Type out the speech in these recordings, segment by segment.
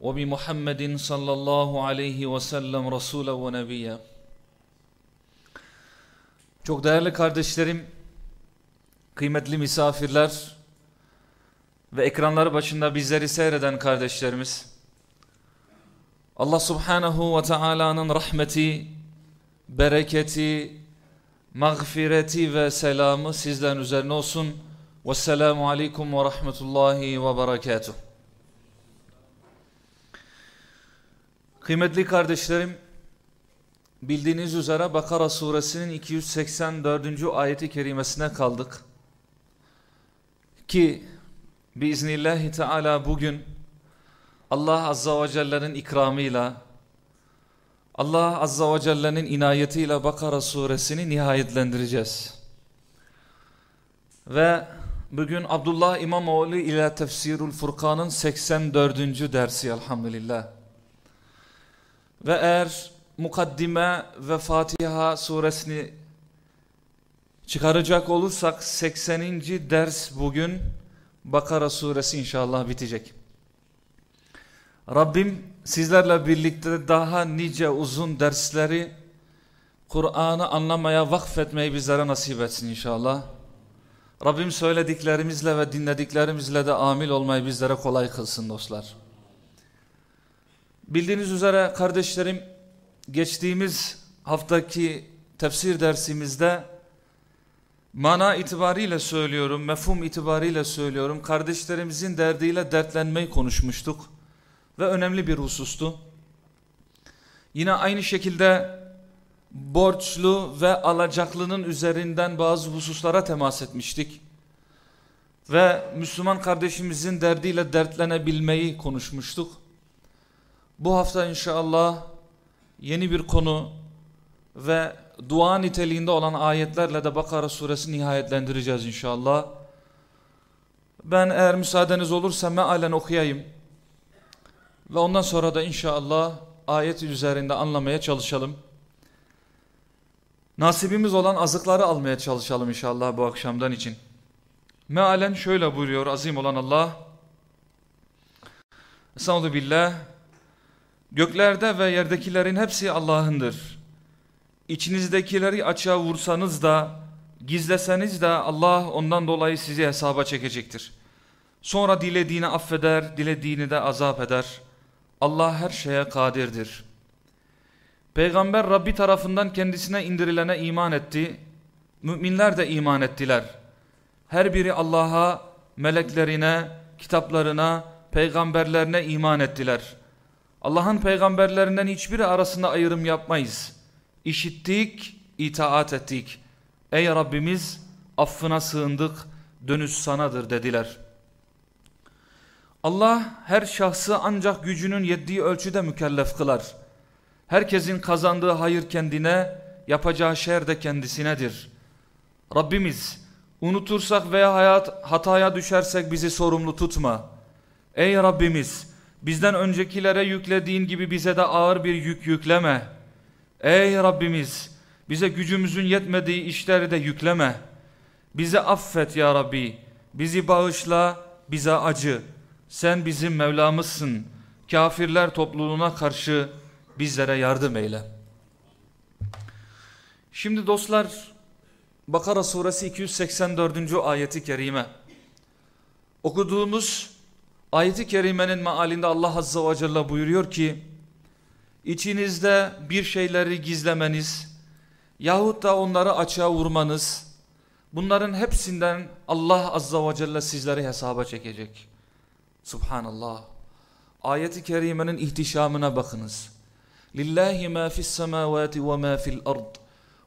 وبمحمد صلى الله عليه وسلم رسولا ونبيا Çok değerli kardeşlerim, kıymetli misafirler ve ekranları başında bizleri seyreden kardeşlerimiz, Allah subhanahu ve Taala'nın rahmeti, bereketi, mağfireti ve selamı sizlerin üzerine olsun. Vesselamu aleyküm ve rahmetullahi ve berekatuhu. Kıymetli kardeşlerim, bildiğiniz üzere Bakara suresinin 284. ayeti kerimesine kaldık. Ki biiznillahü teala bugün Allah azza ve celle'nin ikramıyla Allah azza ve celle'nin inayetiyle Bakara suresini nihayetlendireceğiz. Ve bugün Abdullah İmamoğlu ile Tefsirul Furkan'ın 84. dersi elhamdülillah. Ve eğer mukaddime ve Fatiha suresini çıkaracak olursak 80. ders bugün Bakara suresi inşallah bitecek. Rabbim sizlerle birlikte daha nice uzun dersleri Kur'an'ı anlamaya vakfetmeyi bizlere nasip etsin inşallah. Rabbim söylediklerimizle ve dinlediklerimizle de amil olmayı bizlere kolay kılsın dostlar. Bildiğiniz üzere kardeşlerim geçtiğimiz haftaki tefsir dersimizde mana itibariyle söylüyorum, mefhum itibariyle söylüyorum. Kardeşlerimizin derdiyle dertlenmeyi konuşmuştuk ve önemli bir husustu. Yine aynı şekilde borçlu ve alacaklının üzerinden bazı hususlara temas etmiştik. Ve Müslüman kardeşimizin derdiyle dertlenebilmeyi konuşmuştuk. Bu hafta inşallah yeni bir konu ve dua niteliğinde olan ayetlerle de Bakara suresi nihayetlendireceğiz inşallah. Ben eğer müsaadeniz olursa mealen okuyayım. Ve ondan sonra da inşallah ayet üzerinde anlamaya çalışalım. Nasibimiz olan azıkları almaya çalışalım inşallah bu akşamdan için. Mealen şöyle buyuruyor azim olan Allah. Estağfurullah billah. Göklerde ve yerdekilerin hepsi Allah'ındır. İçinizdekileri açığa vursanız da, gizleseniz de Allah ondan dolayı sizi hesaba çekecektir. Sonra dilediğini affeder, dilediğini de azap eder. Allah her şeye kadirdir. Peygamber Rabbi tarafından kendisine indirilene iman etti. Müminler de iman ettiler. Her biri Allah'a, meleklerine, kitaplarına, peygamberlerine iman ettiler. Allah'ın peygamberlerinden hiçbiri arasında ayrım yapmayız. İşittik, itaat ettik. Ey Rabbimiz affına sığındık, dönüş sanadır dediler. Allah her şahsı ancak gücünün yettiği ölçüde mükellef kılar. Herkesin kazandığı hayır kendine, yapacağı şer de kendisinedir. Rabbimiz unutursak veya hayat hataya düşersek bizi sorumlu tutma. Ey Rabbimiz bizden öncekilere yüklediğin gibi bize de ağır bir yük yükleme. Ey Rabbimiz bize gücümüzün yetmediği işleri de yükleme. Bizi affet ya Rabbi. Bizi bağışla, bize acı. Sen bizim Mevlamızsın. Kafirler topluluğuna karşı bizlere yardım eyle. Şimdi dostlar Bakara suresi 284. ayeti kerime. Okuduğumuz ayeti kerimenin mealinde Allah azza ve celle buyuruyor ki içinizde bir şeyleri gizlemeniz yahut da onları açığa vurmanız bunların hepsinden Allah azza ve celle sizleri hesaba çekecek. Subhanallah. Ayeti kerimenin ihtişamına bakınız. Lillahi ma fis semavati ve ma fil ard.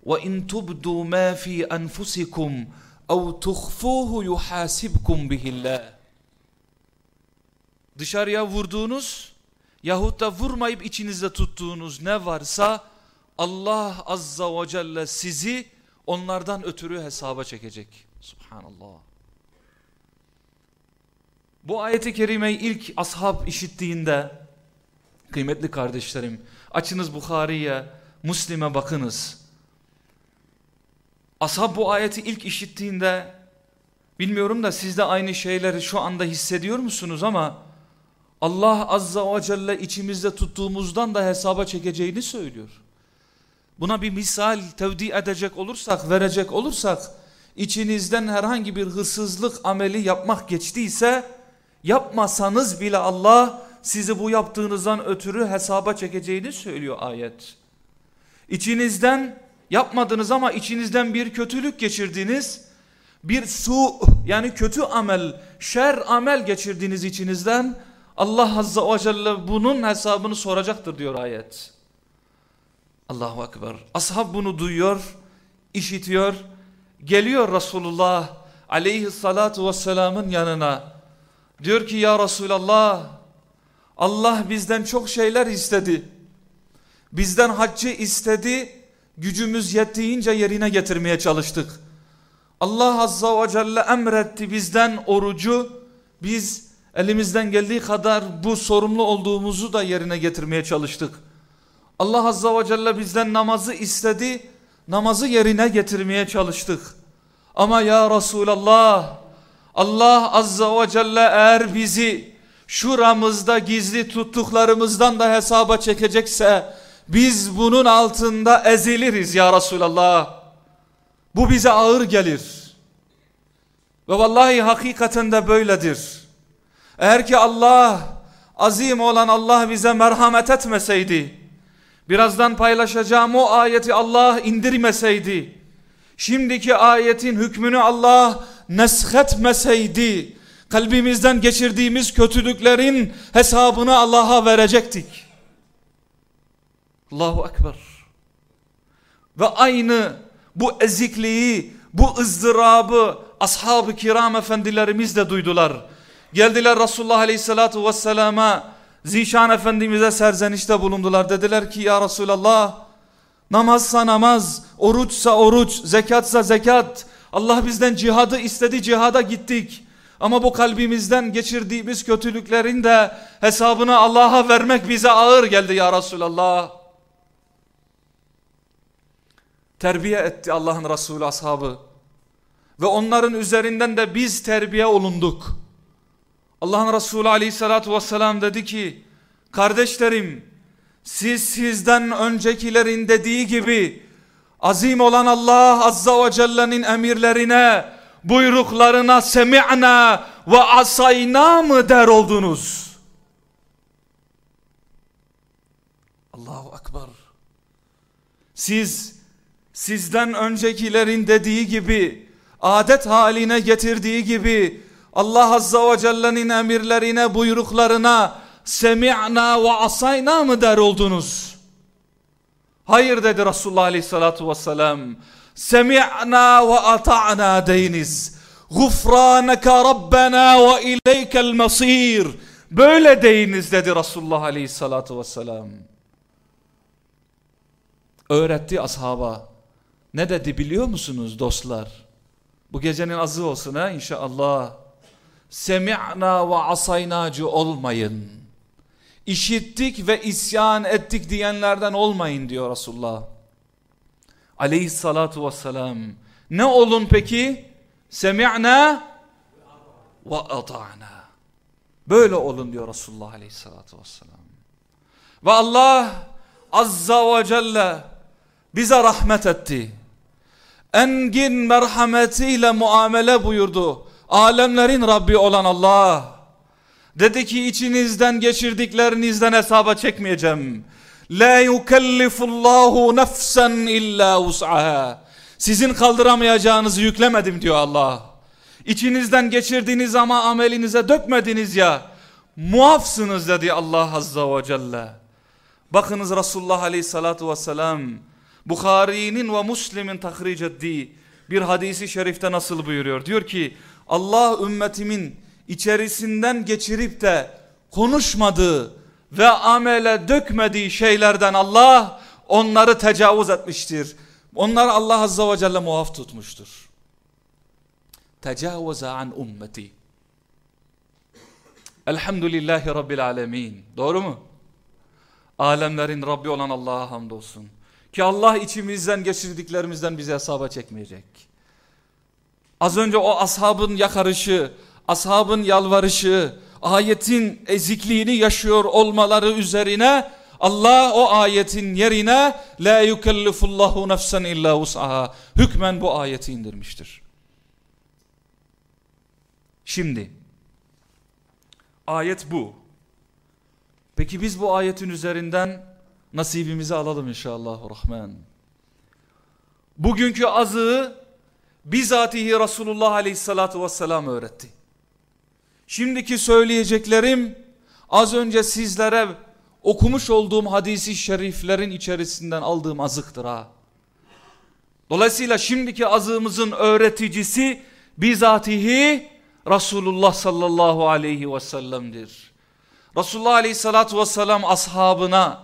Ve in tubdu ma fi enfusikum ev tuhfuhu yuhasibkum bihillah. Dışarıya vurduğunuz yahut da vurmayıp içinizde tuttuğunuz ne varsa Allah azza ve celle sizi onlardan ötürü hesaba çekecek. Subhanallah. Bu ayeti kerimeyi ilk ashab işittiğinde kıymetli kardeşlerim açınız Bukhari'ye Müslim'e bakınız. Ashab bu ayeti ilk işittiğinde bilmiyorum da siz de aynı şeyleri şu anda hissediyor musunuz ama Allah azza ve celle içimizde tuttuğumuzdan da hesaba çekeceğini söylüyor. Buna bir misal tevdi edecek olursak, verecek olursak, içinizden herhangi bir hırsızlık ameli yapmak geçtiyse, yapmasanız bile Allah sizi bu yaptığınızdan ötürü hesaba çekeceğini söylüyor ayet. İçinizden yapmadınız ama içinizden bir kötülük geçirdiniz, bir su yani kötü amel, şer amel geçirdiğiniz içinizden Allah Azza ve Celle bunun hesabını soracaktır diyor ayet. Allahu Ekber. Ashab bunu duyuyor, işitiyor. Geliyor Resulullah aleyhissalatu vesselamın yanına. Diyor ki ya Resulallah Allah bizden çok şeyler istedi. Bizden haccı istedi. Gücümüz yettiğince yerine getirmeye çalıştık. Allah Azza ve Celle emretti bizden orucu. Biz elimizden geldiği kadar bu sorumlu olduğumuzu da yerine getirmeye çalıştık. Allah Azza ve Celle bizden namazı istedi. Namazı yerine getirmeye çalıştık. Ama ya Resulallah Allah Azza ve Celle eğer bizi şuramızda gizli tuttuklarımızdan da hesaba çekecekse biz bunun altında eziliriz ya Resulallah. Bu bize ağır gelir. Ve vallahi hakikaten de böyledir. Eğer ki Allah azim olan Allah bize merhamet etmeseydi birazdan paylaşacağım o ayeti Allah indirmeseydi, şimdiki ayetin hükmünü Allah neshetmeseydi, kalbimizden geçirdiğimiz kötülüklerin hesabını Allah'a verecektik. Allahu Ekber. Ve aynı bu ezikliği, bu ızdırabı ashab-ı kiram efendilerimiz de duydular. Geldiler Resulullah Aleyhisselatü Vesselam'a Zişan Efendimiz'e serzenişte bulundular. Dediler ki ya Resulallah namazsa namaz, oruçsa oruç, zekatsa zekat. Allah bizden cihadı istedi cihada gittik. Ama bu kalbimizden geçirdiğimiz kötülüklerin de hesabını Allah'a vermek bize ağır geldi ya Resulallah. Terbiye etti Allah'ın Resulü ashabı. Ve onların üzerinden de biz terbiye olunduk. Allah'ın Resulü aleyhissalatü vesselam dedi ki kardeşlerim siz sizden öncekilerin dediği gibi azim olan Allah azza ve celle'nin emirlerine buyruklarına semi'na ve asayna mı der oldunuz? Allahu Ekber. Siz sizden öncekilerin dediği gibi adet haline getirdiği gibi Allah Azza ve Celle'nin emirlerine, buyruklarına semi'na ve asayna mı der oldunuz? Hayır dedi Resulullah Aleyhisselatü Vesselam. Semi'na ve ata'na deyiniz. Gufraneke Rabbena ve ileykel masir. Böyle deyiniz dedi Resulullah Aleyhisselatü Vesselam. Öğretti ashaba. Ne dedi biliyor musunuz dostlar? Bu gecenin azı olsun ha inşallah semi'na ve asaynacı olmayın. İşittik ve isyan ettik diyenlerden olmayın diyor Resulullah. Aleyhissalatu vesselam. Ne olun peki? Semi'na ve ata'na. Böyle olun diyor Resulullah aleyhissalatu vesselam. Ve Allah azza ve celle bize rahmet etti. Engin merhametiyle muamele buyurdu alemlerin Rabbi olan Allah dedi ki içinizden geçirdiklerinizden hesaba çekmeyeceğim. La yukellifullahu nefsen illa us'aha. Sizin kaldıramayacağınızı yüklemedim diyor Allah. İçinizden geçirdiğiniz ama amelinize dökmediniz ya. Muafsınız dedi Allah Azza ve Celle. Bakınız Resulullah Aleyhissalatu Vesselam Bukhari'nin ve Müslim'in tahric ettiği bir hadisi şerifte nasıl buyuruyor? Diyor ki Allah ümmetimin içerisinden geçirip de konuşmadığı ve amele dökmediği şeylerden Allah onları tecavüz etmiştir. Onlar Allah Azze ve Celle muaf tutmuştur. Tecavüze an ümmeti. Elhamdülillahi Rabbil alemin. Doğru mu? Alemlerin Rabbi olan Allah'a hamdolsun. Ki Allah içimizden geçirdiklerimizden bize hesaba çekmeyecek. Az önce o ashabın yakarışı, ashabın yalvarışı, ayetin ezikliğini yaşıyor olmaları üzerine Allah o ayetin yerine la yukellifullahu nefsen illa vus'aha hükmen bu ayeti indirmiştir. Şimdi ayet bu. Peki biz bu ayetin üzerinden nasibimizi alalım inşallah rahman. Bugünkü azığı bizatihi Resulullah aleyhissalatu vesselam öğretti. Şimdiki söyleyeceklerim az önce sizlere okumuş olduğum hadisi şeriflerin içerisinden aldığım azıktır ha. Dolayısıyla şimdiki azığımızın öğreticisi bizatihi Resulullah sallallahu aleyhi ve sellem'dir. Resulullah aleyhissalatu vesselam ashabına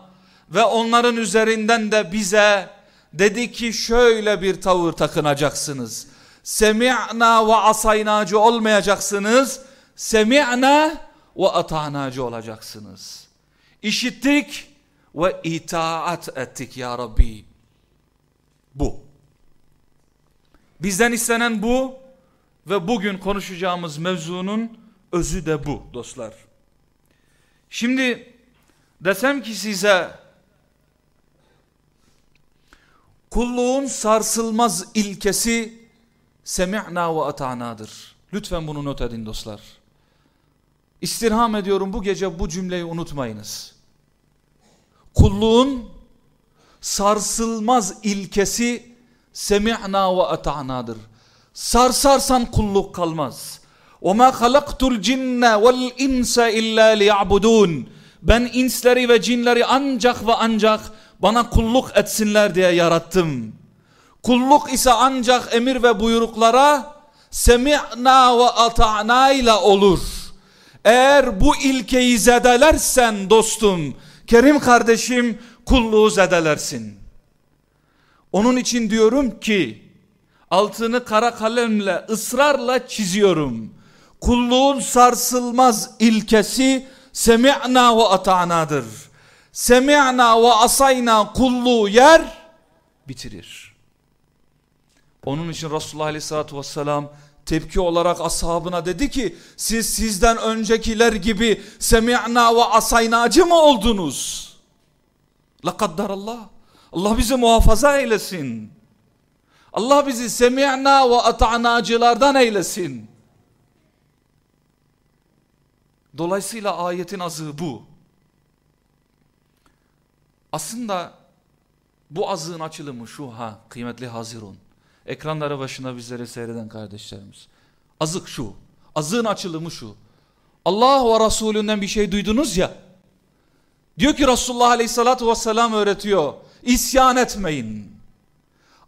ve onların üzerinden de bize dedi ki şöyle bir tavır takınacaksınız. Semi'na ve asaynacı olmayacaksınız. Semi'na ve ata'nacı olacaksınız. İşittik ve itaat ettik ya Rabbi. Bu. Bizden istenen bu ve bugün konuşacağımız mevzunun özü de bu dostlar. Şimdi desem ki size kulluğun sarsılmaz ilkesi semi'na ve ata'nadır. Lütfen bunu not edin dostlar. İstirham ediyorum bu gece bu cümleyi unutmayınız. Kulluğun sarsılmaz ilkesi semi'na ve ata'nadır. Sarsarsan kulluk kalmaz. وَمَا خَلَقْتُ الْجِنَّ وَالْاِنْسَ اِلَّا لِيَعْبُدُونَ Ben insleri ve cinleri ancak ve ancak bana kulluk etsinler diye yarattım. Kulluk ise ancak emir ve buyruklara semi'na ve ata'na ile olur. Eğer bu ilkeyi zedelersen dostum, Kerim kardeşim kulluğu zedelersin. Onun için diyorum ki altını kara kalemle ısrarla çiziyorum. Kulluğun sarsılmaz ilkesi semi'na ve ata'nadır. Semi'na ve asayna kulluğu yer bitirir. Onun için Resulullah Aleyhisselatü Vesselam tepki olarak ashabına dedi ki siz sizden öncekiler gibi semi'na ve asaynacı mı oldunuz? Allah. Allah bizi muhafaza eylesin. Allah bizi semi'na ve ata'nacılardan eylesin. Dolayısıyla ayetin azığı bu. Aslında bu azığın açılımı şu ha kıymetli hazirun. Ekranları başında bizleri seyreden kardeşlerimiz. Azık şu. Azığın açılımı şu. Allah ve Resulünden bir şey duydunuz ya. Diyor ki Resulullah Aleyhisselatü Vesselam öğretiyor. İsyan etmeyin.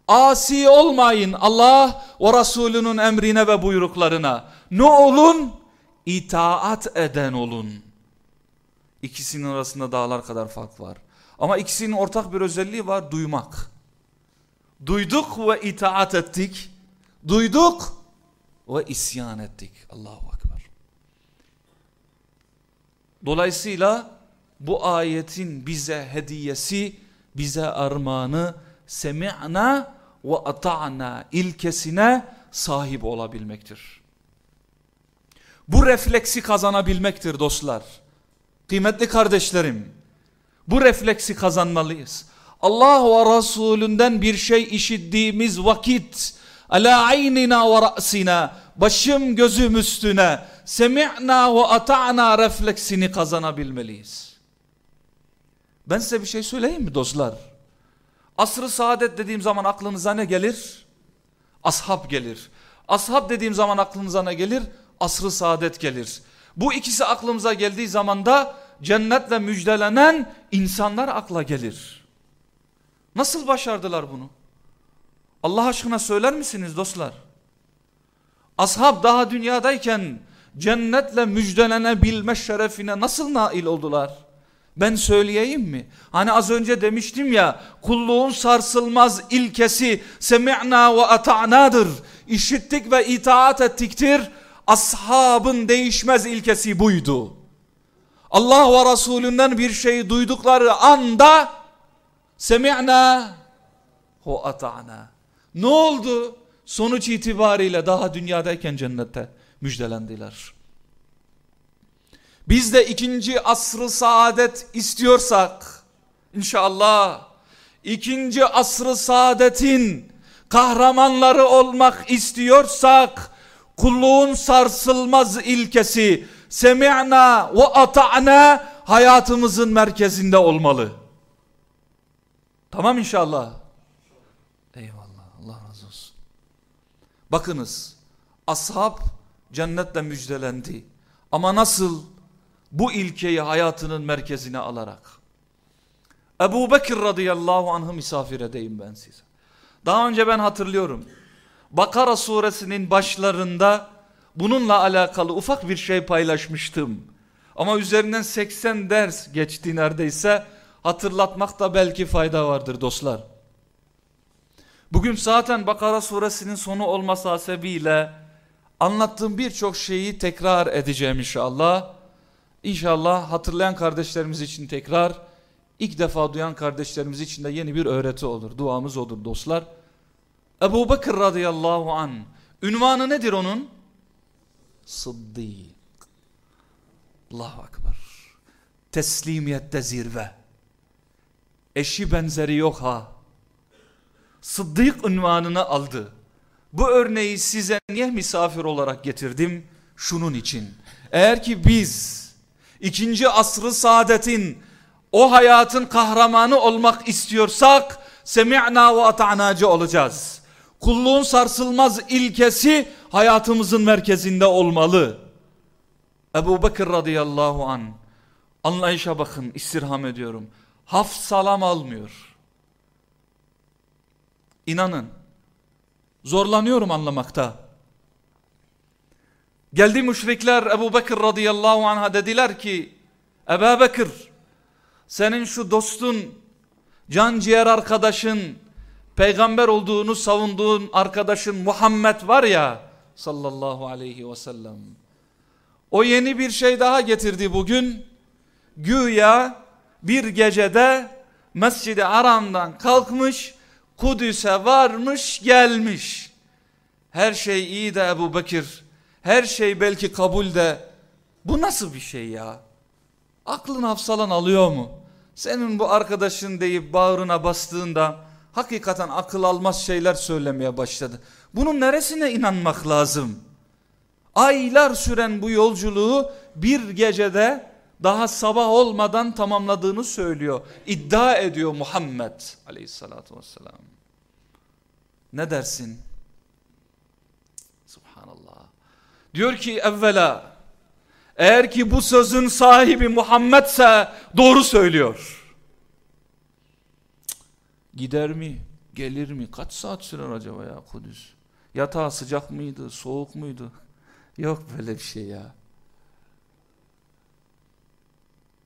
Asi olmayın Allah ve Resulünün emrine ve buyruklarına. Ne olun? İtaat eden olun. İkisinin arasında dağlar kadar fark var. Ama ikisinin ortak bir özelliği var duymak. Duyduk ve itaat ettik. Duyduk ve isyan ettik. Allahu Ekber. Dolayısıyla bu ayetin bize hediyesi, bize armağanı semi'na ve ata'na ilkesine sahip olabilmektir. Bu refleksi kazanabilmektir dostlar. Kıymetli kardeşlerim, bu refleksi kazanmalıyız. Allah ve Resulünden bir şey işittiğimiz vakit ala aynina ve ra'sina başım gözüm üstüne semi'na ve ata'na refleksini kazanabilmeliyiz. Ben size bir şey söyleyeyim mi dostlar? Asrı saadet dediğim zaman aklınıza ne gelir? Ashab gelir. Ashab dediğim zaman aklınıza ne gelir? Asrı saadet gelir. Bu ikisi aklımıza geldiği zaman da cennetle müjdelenen insanlar akla gelir. Nasıl başardılar bunu? Allah aşkına söyler misiniz dostlar? Ashab daha dünyadayken cennetle müjdelenebilme şerefine nasıl nail oldular? Ben söyleyeyim mi? Hani az önce demiştim ya kulluğun sarsılmaz ilkesi semi'na ve ata'nadır. İşittik ve itaat ettiktir. Ashabın değişmez ilkesi buydu. Allah ve Resulünden bir şey duydukları anda semi'na ve ata'na. Ne oldu? Sonuç itibariyle daha dünyadayken cennette müjdelendiler. Biz de ikinci asrı saadet istiyorsak inşallah ikinci asrı saadetin kahramanları olmak istiyorsak kulluğun sarsılmaz ilkesi semi'na ve ata'na hayatımızın merkezinde olmalı. Tamam inşallah. Eyvallah Allah razı olsun. Bakınız ashab cennetle müjdelendi. Ama nasıl? Bu ilkeyi hayatının merkezine alarak. Ebu Bekir radıyallahu anh'ı misafir edeyim ben size. Daha önce ben hatırlıyorum. Bakara suresinin başlarında bununla alakalı ufak bir şey paylaşmıştım. Ama üzerinden 80 ders geçti neredeyse. Hatırlatmakta belki fayda vardır dostlar. Bugün zaten Bakara suresinin sonu olması hasebiyle anlattığım birçok şeyi tekrar edeceğim inşallah. İnşallah hatırlayan kardeşlerimiz için tekrar, ilk defa duyan kardeşlerimiz için de yeni bir öğreti olur. Duamız olur dostlar. Ebu Bekir radıyallahu an. Ünvanı nedir onun? Sıddık. Allahu Akbar. Teslimiyette zirve. Eşi benzeri yok ha. Sıddık ünvanını aldı. Bu örneği size niye misafir olarak getirdim? Şunun için. Eğer ki biz ikinci asrı saadetin o hayatın kahramanı olmak istiyorsak semi'na ve ata'nacı olacağız. Kulluğun sarsılmaz ilkesi hayatımızın merkezinde olmalı. Ebu Bekir radıyallahu an anlayışa bakın istirham ediyorum. Haf salam almıyor. İnanın zorlanıyorum anlamakta. Geldi müşrikler Ebu Bekir radıyallahu anh'a dediler ki Ebu Bekir senin şu dostun can ciğer arkadaşın peygamber olduğunu savunduğun arkadaşın Muhammed var ya sallallahu aleyhi ve sellem. O yeni bir şey daha getirdi bugün. Güya bir gecede Mescid-i Aram'dan kalkmış Kudüs'e varmış gelmiş. Her şey iyi de Ebu Bekir her şey belki kabul de bu nasıl bir şey ya? Aklın hafsalan alıyor mu? Senin bu arkadaşın deyip bağrına bastığında hakikaten akıl almaz şeyler söylemeye başladı. Bunun neresine inanmak lazım? Aylar süren bu yolculuğu bir gecede daha sabah olmadan tamamladığını söylüyor. İddia ediyor Muhammed aleyhissalatü vesselam. Ne dersin? Diyor ki evvela eğer ki bu sözün sahibi Muhammedse doğru söylüyor. Gider mi? Gelir mi? Kaç saat sürer acaba ya Kudüs? Yatağı sıcak mıydı? Soğuk muydu? Yok böyle bir şey ya.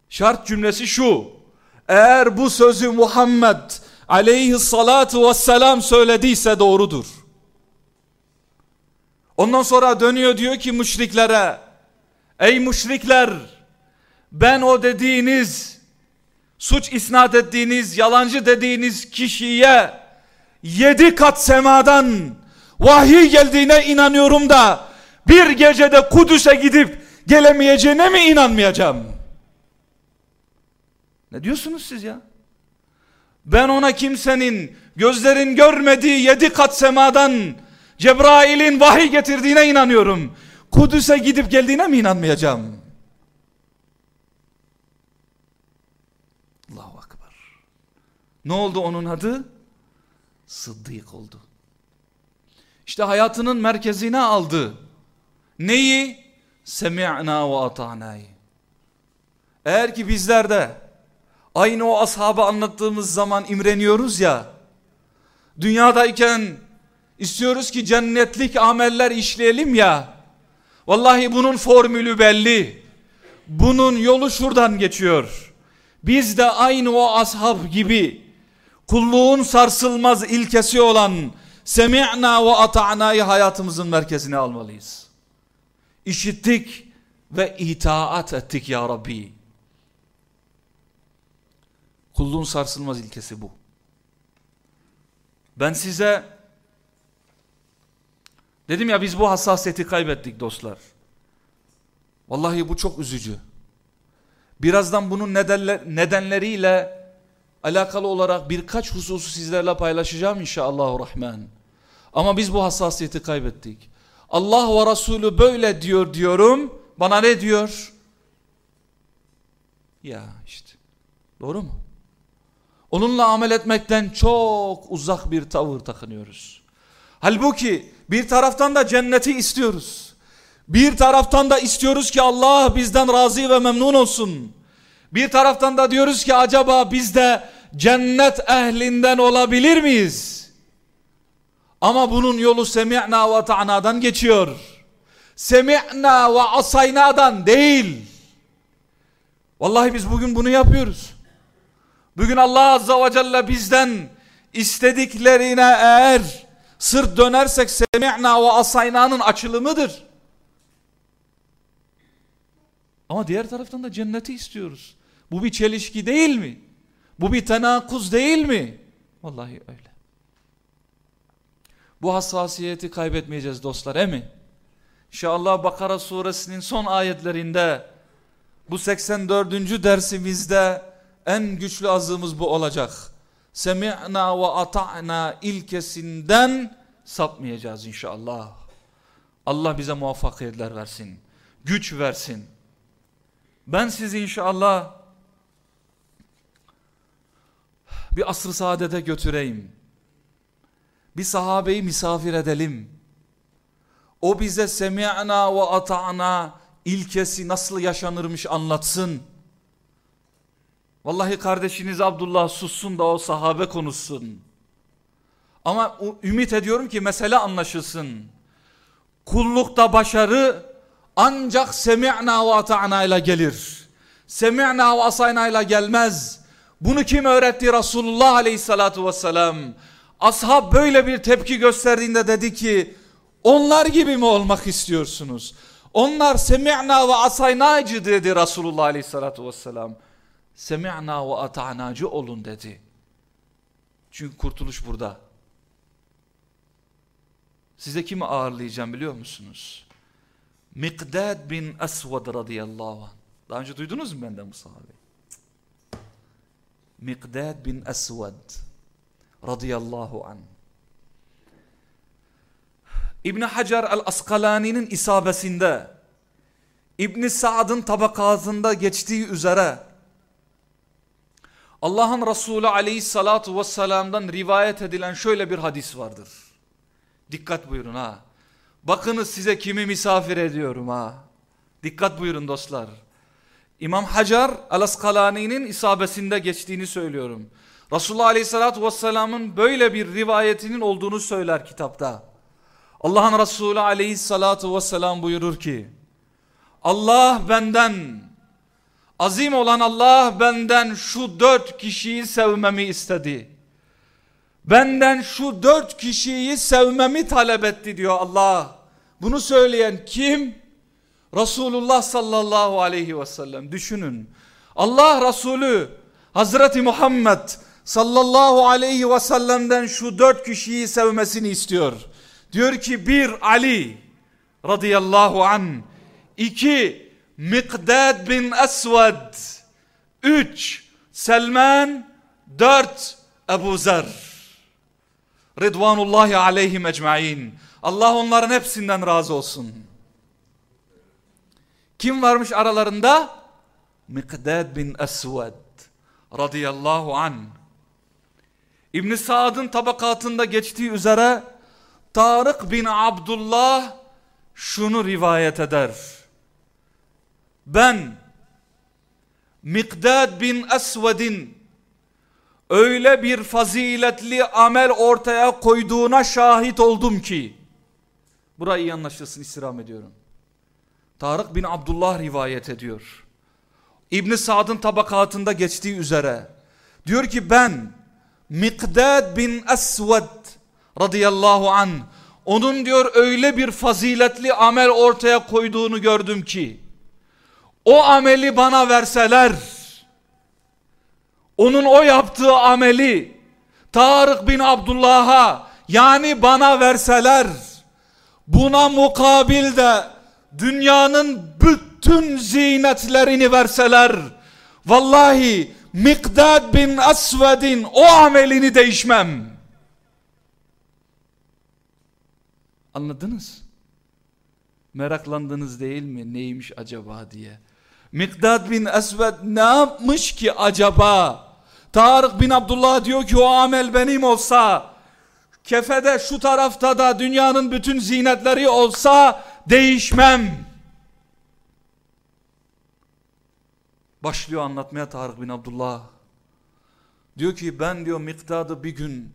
Şart cümlesi şu. Eğer bu sözü Muhammed aleyhissalatu vesselam söylediyse doğrudur. Ondan sonra dönüyor diyor ki müşriklere ey müşrikler ben o dediğiniz suç isnat ettiğiniz yalancı dediğiniz kişiye yedi kat semadan vahiy geldiğine inanıyorum da bir gecede Kudüs'e gidip gelemeyeceğine mi inanmayacağım? Ne diyorsunuz siz ya? Ben ona kimsenin gözlerin görmediği yedi kat semadan Cebrail'in vahiy getirdiğine inanıyorum. Kudüs'e gidip geldiğine mi inanmayacağım? Allahu Akbar. Ne oldu onun adı? Sıddık oldu. İşte hayatının merkezine aldı. Neyi? Semi'na ve ata'na'yı. Eğer ki bizler de aynı o ashabı anlattığımız zaman imreniyoruz ya, dünyadayken İstiyoruz ki cennetlik ameller işleyelim ya. Vallahi bunun formülü belli. Bunun yolu şuradan geçiyor. Biz de aynı o ashab gibi kulluğun sarsılmaz ilkesi olan semi'na ve ata'na'yı hayatımızın merkezine almalıyız. İşittik ve itaat ettik ya Rabbi. Kulluğun sarsılmaz ilkesi bu. Ben size dedim ya biz bu hassasiyeti kaybettik dostlar. Vallahi bu çok üzücü. Birazdan bunun nedenler, nedenleriyle alakalı olarak birkaç hususu sizlerle paylaşacağım inşallah rahman. Ama biz bu hassasiyeti kaybettik. Allah ve Resulü böyle diyor diyorum. Bana ne diyor? Ya işte. Doğru mu? Onunla amel etmekten çok uzak bir tavır takınıyoruz. Halbuki bir taraftan da cenneti istiyoruz. Bir taraftan da istiyoruz ki Allah bizden razı ve memnun olsun. Bir taraftan da diyoruz ki acaba biz de cennet ehlinden olabilir miyiz? Ama bunun yolu semi'na ve ta'nadan geçiyor. Semi'na ve asaynadan değil. Vallahi biz bugün bunu yapıyoruz. Bugün Allah Azza ve Celle bizden istediklerine eğer sırt dönersek semi'na ve asayna'nın açılımıdır. Ama diğer taraftan da cenneti istiyoruz. Bu bir çelişki değil mi? Bu bir tenakuz değil mi? Vallahi öyle. Bu hassasiyeti kaybetmeyeceğiz dostlar emi. İnşallah Bakara suresinin son ayetlerinde bu 84. dersimizde en güçlü azığımız bu olacak. Semi'na ve ata'na ilkesinden sapmayacağız inşallah. Allah bize muvaffakiyetler versin. Güç versin. Ben sizi inşallah bir asr-ı saadete götüreyim. Bir sahabeyi misafir edelim. O bize semi'na ve ata'na ilkesi nasıl yaşanırmış anlatsın. Vallahi kardeşiniz Abdullah sussun da o sahabe konuşsun. Ama ümit ediyorum ki mesele anlaşılsın. Kullukta başarı ancak semi'na ve ata'na ile gelir. Semi'na ve asayna ile gelmez. Bunu kim öğretti? Resulullah aleyhissalatu vesselam. Ashab böyle bir tepki gösterdiğinde dedi ki onlar gibi mi olmak istiyorsunuz? Onlar semi'na ve asaynacı dedi Resulullah aleyhissalatu vesselam. Semi'na ve ata'nacı olun dedi. Çünkü kurtuluş burada. Size kimi ağırlayacağım biliyor musunuz? Mikdad bin Esved radıyallahu anh. Daha önce duydunuz mu benden bu sahabeyi? Mikdad bin Esved radıyallahu anh. İbn Hacer el-Askalani'nin isabesinde İbn Sa'd'ın tabakatında geçtiği üzere Allah'ın Resulü aleyhissalatu vesselam'dan rivayet edilen şöyle bir hadis vardır. Dikkat buyurun ha. Bakınız size kimi misafir ediyorum ha. Dikkat buyurun dostlar. İmam Hacer al-Askalani'nin isabesinde geçtiğini söylüyorum. Resulullah Aleyhisselatü Vesselam'ın böyle bir rivayetinin olduğunu söyler kitapta. Allah'ın Resulü Aleyhisselatü Vesselam buyurur ki Allah benden azim olan Allah benden şu dört kişiyi sevmemi istedi. Benden şu dört kişiyi sevmemi talep etti diyor Allah. Bunu söyleyen kim? Resulullah sallallahu aleyhi ve sellem. Düşünün. Allah Resulü Hazreti Muhammed sallallahu aleyhi ve sellem'den şu dört kişiyi sevmesini istiyor. Diyor ki bir Ali radıyallahu an, iki Mikdad bin Esved, üç Selman, dört Ebu Zer. Ridvanullahi aleyhim ecmain. Allah onların hepsinden razı olsun. Kim varmış aralarında? Mikdad bin Esved radıyallahu an. İbn Saad'ın tabakatında geçtiği üzere Tarık bin Abdullah şunu rivayet eder. Ben Mikdad bin Esved'in öyle bir faziletli amel ortaya koyduğuna şahit oldum ki burayı iyi anlaşılsın istirham ediyorum. Tarık bin Abdullah rivayet ediyor. İbn Sa'd'ın tabakatında geçtiği üzere diyor ki ben Mikdad bin Esved radıyallahu an onun diyor öyle bir faziletli amel ortaya koyduğunu gördüm ki o ameli bana verseler onun o yaptığı ameli Tarık bin Abdullah'a yani bana verseler buna mukabil de dünyanın bütün zinetlerini verseler vallahi Mikdad bin Asved'in o amelini değişmem. Anladınız? Meraklandınız değil mi? Neymiş acaba diye. Mikdad bin Esved ne yapmış ki acaba? Tarık bin Abdullah diyor ki o amel benim olsa, kefede şu tarafta da dünyanın bütün zinetleri olsa değişmem. Başlıyor anlatmaya Tarık bin Abdullah. Diyor ki ben diyor Mikdad'ı bir gün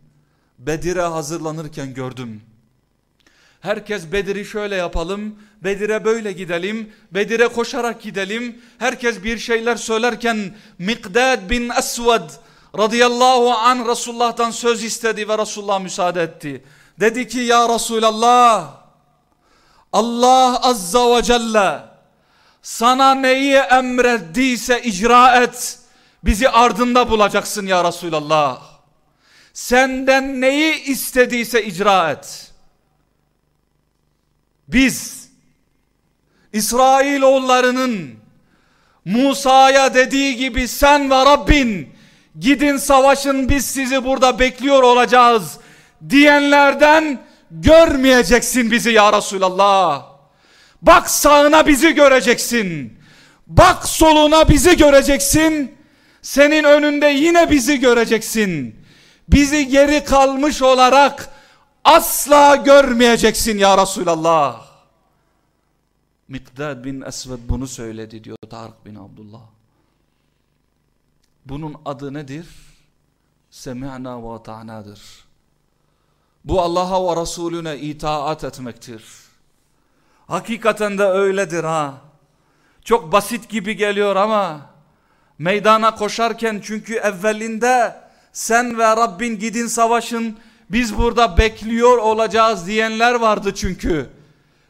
Bedir'e hazırlanırken gördüm. Herkes Bedir'i şöyle yapalım, Bedir'e böyle gidelim, Bedir'e koşarak gidelim. Herkes bir şeyler söylerken Mikdad bin Esved radıyallahu an Resulullah'tan söz istedi ve Resulullah müsaade etti. Dedi ki ya Resulallah Allah azza ve celle sana neyi emrettiyse icra et. Bizi ardında bulacaksın ya Resulallah. Senden neyi istediyse icra et. Biz İsrail oğullarının Musa'ya dediği gibi sen ve Rabbin gidin savaşın biz sizi burada bekliyor olacağız diyenlerden görmeyeceksin bizi ya Resulallah. Bak sağına bizi göreceksin. Bak soluna bizi göreceksin. Senin önünde yine bizi göreceksin. Bizi geri kalmış olarak asla görmeyeceksin ya Resulallah. Mikdad bin Esved bunu söyledi diyor Tarık bin Abdullah. Bunun adı nedir? Semi'na ve ta'nadır. Bu Allah'a ve Resulüne itaat etmektir. Hakikaten de öyledir ha. Çok basit gibi geliyor ama meydana koşarken çünkü evvelinde sen ve Rabbin gidin savaşın biz burada bekliyor olacağız diyenler vardı çünkü.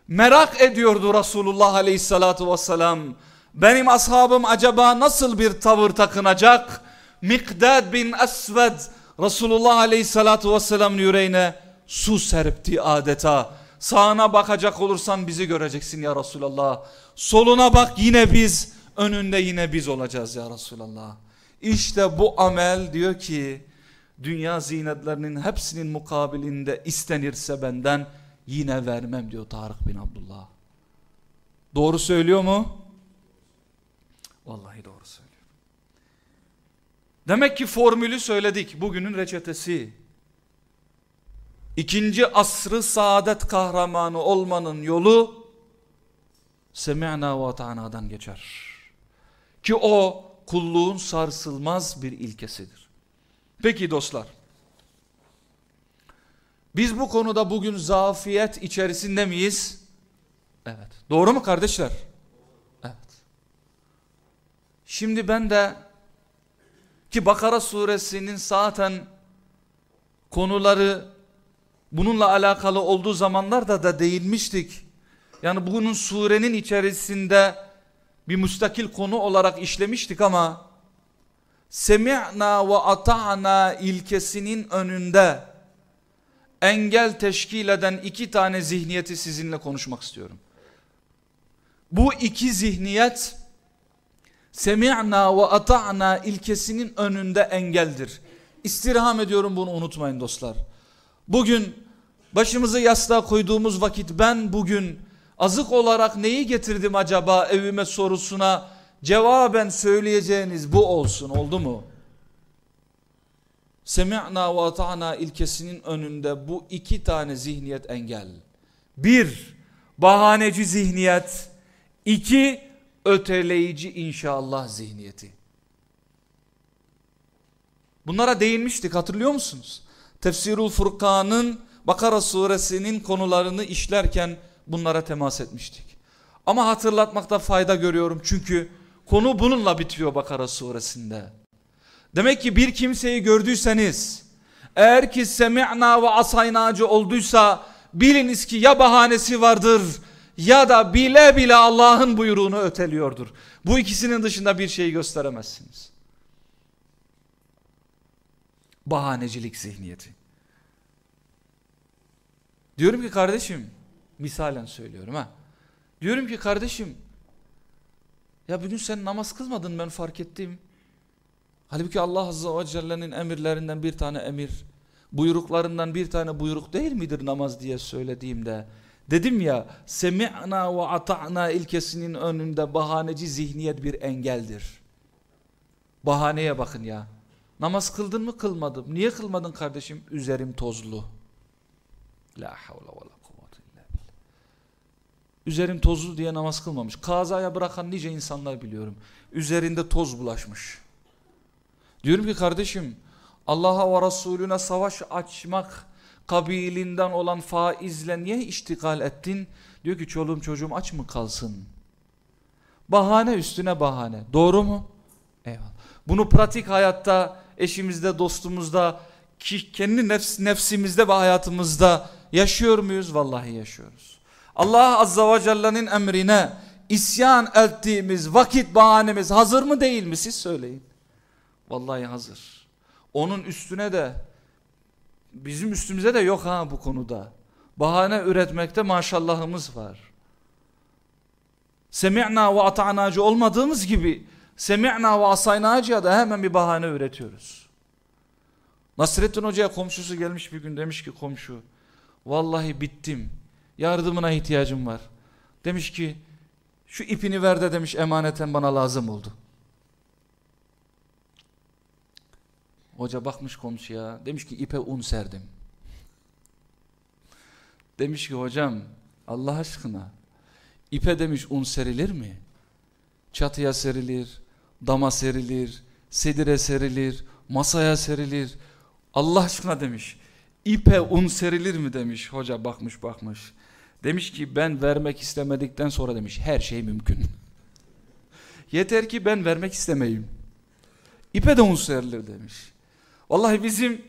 Merak ediyordu Resulullah aleyhissalatu vesselam. Benim ashabım acaba nasıl bir tavır takınacak? Mikdad bin Esved Resulullah aleyhissalatu vesselamın yüreğine su serpti adeta. Sağına bakacak olursan bizi göreceksin ya Resulallah. Soluna bak yine biz, önünde yine biz olacağız ya Resulallah. İşte bu amel diyor ki dünya zinetlerinin hepsinin mukabilinde istenirse benden yine vermem diyor Tarık bin Abdullah. Doğru söylüyor mu? Vallahi doğru. Demek ki formülü söyledik. Bugünün reçetesi. İkinci asrı saadet kahramanı olmanın yolu Semi'na ve ta'nadan geçer. Ki o kulluğun sarsılmaz bir ilkesidir. Peki dostlar. Biz bu konuda bugün zafiyet içerisinde miyiz? Evet. Doğru mu kardeşler? Evet. Şimdi ben de ki Bakara suresinin zaten konuları bununla alakalı olduğu zamanlarda da değinmiştik. Yani bunun surenin içerisinde bir müstakil konu olarak işlemiştik ama semi'na ve ata'na ilkesinin önünde engel teşkil eden iki tane zihniyeti sizinle konuşmak istiyorum. Bu iki zihniyet semi'na ve ata'na ilkesinin önünde engeldir. İstirham ediyorum bunu unutmayın dostlar. Bugün başımızı yastığa koyduğumuz vakit ben bugün azık olarak neyi getirdim acaba evime sorusuna cevaben söyleyeceğiniz bu olsun oldu mu? Semi'na ve ata'na ilkesinin önünde bu iki tane zihniyet engel. Bir, bahaneci zihniyet. iki öteleyici inşallah zihniyeti. Bunlara değinmiştik hatırlıyor musunuz? Tefsirul Furkan'ın Bakara suresinin konularını işlerken bunlara temas etmiştik. Ama hatırlatmakta fayda görüyorum çünkü Konu bununla bitiyor Bakara suresinde. Demek ki bir kimseyi gördüyseniz eğer ki semi'na ve asaynacı olduysa biliniz ki ya bahanesi vardır ya da bile bile Allah'ın buyruğunu öteliyordur. Bu ikisinin dışında bir şeyi gösteremezsiniz. Bahanecilik zihniyeti. Diyorum ki kardeşim, misalen söylüyorum ha. Diyorum ki kardeşim, ya bugün sen namaz kılmadın ben fark ettim. Halbuki Allah Azze ve Celle'nin emirlerinden bir tane emir, buyruklarından bir tane buyruk değil midir namaz diye söylediğimde, dedim ya, semi'na ve ata'na ilkesinin önünde bahaneci zihniyet bir engeldir. Bahaneye bakın ya. Namaz kıldın mı kılmadım. Niye kılmadın kardeşim? Üzerim tozlu. La havle ve la. Üzerim tozlu diye namaz kılmamış. Kazaya bırakan nice insanlar biliyorum. Üzerinde toz bulaşmış. Diyorum ki kardeşim Allah'a ve Resulüne savaş açmak kabilinden olan faizle niye iştigal ettin? Diyor ki çoluğum çocuğum aç mı kalsın? Bahane üstüne bahane. Doğru mu? Eyvallah. Bunu pratik hayatta, eşimizde, dostumuzda, kendi nefs, nefsimizde ve hayatımızda yaşıyor muyuz? Vallahi yaşıyoruz. Allah Azza ve Celle'nin emrine isyan ettiğimiz vakit bahanemiz hazır mı değil mi? Siz söyleyin. Vallahi hazır. Onun üstüne de bizim üstümüze de yok ha bu konuda. Bahane üretmekte maşallahımız var. Semi'na ve ata'nacı olmadığımız gibi semi'na ve asaynacıya da hemen bir bahane üretiyoruz. Nasrettin Hoca'ya komşusu gelmiş bir gün demiş ki komşu vallahi bittim yardımına ihtiyacım var. Demiş ki şu ipini ver de demiş emaneten bana lazım oldu. Hoca bakmış komşuya demiş ki ipe un serdim. Demiş ki hocam Allah aşkına ipe demiş un serilir mi? Çatıya serilir, dama serilir, sedire serilir, masaya serilir. Allah aşkına demiş ipe un serilir mi demiş hoca bakmış bakmış. Demiş ki ben vermek istemedikten sonra demiş her şey mümkün. Yeter ki ben vermek istemeyim. İpe de un serilir demiş. Vallahi bizim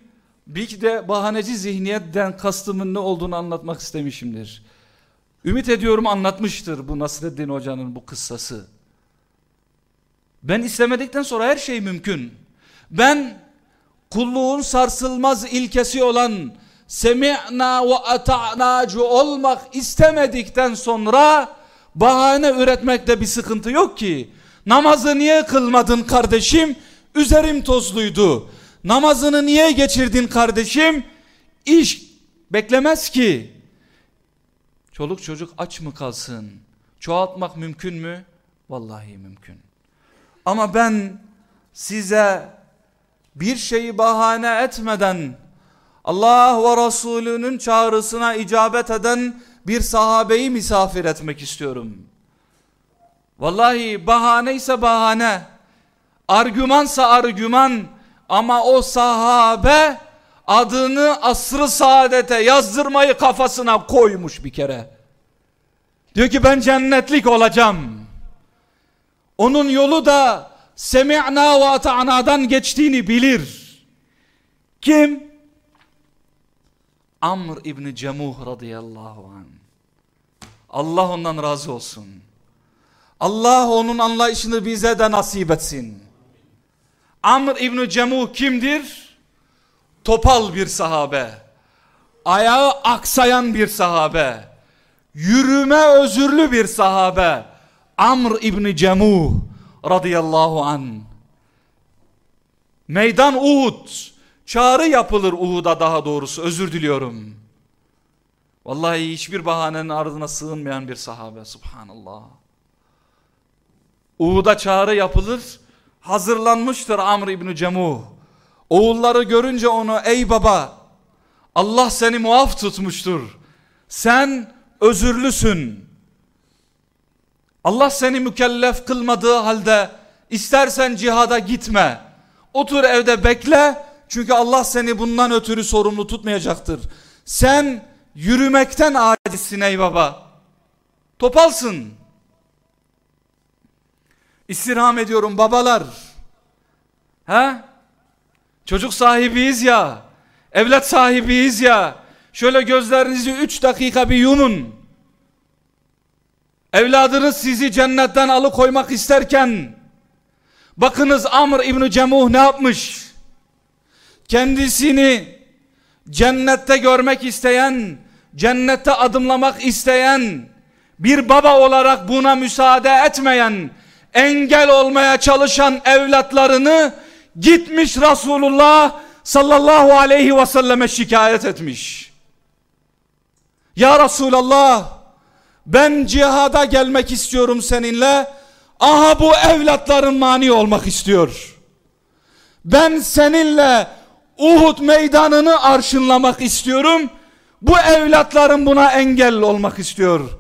bir de bahaneci zihniyetten kastımın ne olduğunu anlatmak istemişimdir. Ümit ediyorum anlatmıştır bu Nasreddin Hoca'nın bu kıssası. Ben istemedikten sonra her şey mümkün. Ben kulluğun sarsılmaz ilkesi olan semi'na ve ata'nacı olmak istemedikten sonra bahane üretmekte bir sıkıntı yok ki. Namazı niye kılmadın kardeşim? Üzerim tozluydu. Namazını niye geçirdin kardeşim? İş beklemez ki. Çoluk çocuk aç mı kalsın? Çoğaltmak mümkün mü? Vallahi mümkün. Ama ben size bir şeyi bahane etmeden Allah ve Resulünün çağrısına icabet eden bir sahabeyi misafir etmek istiyorum. Vallahi bahane ise bahane, argümansa argüman ama o sahabe adını asrı saadete yazdırmayı kafasına koymuş bir kere. Diyor ki ben cennetlik olacağım. Onun yolu da semi'na ve ata'nadan geçtiğini bilir. Kim? Amr İbni Cemuh radıyallahu an. Allah ondan razı olsun. Allah onun anlayışını bize de nasip etsin. Amr İbni Cemuh kimdir? Topal bir sahabe. Ayağı aksayan bir sahabe. Yürüme özürlü bir sahabe. Amr İbni Cemuh radıyallahu an. Meydan Uhud. Çağrı yapılır Uhud'a daha doğrusu özür diliyorum. Vallahi hiçbir bahanenin ardına sığınmayan bir sahabe subhanallah. Uhud'a çağrı yapılır. Hazırlanmıştır Amr İbni Cemuh. Oğulları görünce onu ey baba Allah seni muaf tutmuştur. Sen özürlüsün. Allah seni mükellef kılmadığı halde istersen cihada gitme. Otur evde bekle çünkü Allah seni bundan ötürü sorumlu tutmayacaktır. Sen yürümekten acizsin ey baba. Topalsın. İstirham ediyorum babalar. He? Çocuk sahibiyiz ya. Evlat sahibiyiz ya. Şöyle gözlerinizi üç dakika bir yumun. Evladınız sizi cennetten alıkoymak isterken bakınız Amr İbni Cemuh ne yapmış? Kendisini cennette görmek isteyen, cennette adımlamak isteyen, bir baba olarak buna müsaade etmeyen, engel olmaya çalışan evlatlarını gitmiş Resulullah sallallahu aleyhi ve selleme şikayet etmiş. Ya Resulallah ben cihada gelmek istiyorum seninle. Aha bu evlatların mani olmak istiyor. Ben seninle Uhud meydanını arşınlamak istiyorum. Bu evlatların buna engel olmak istiyor.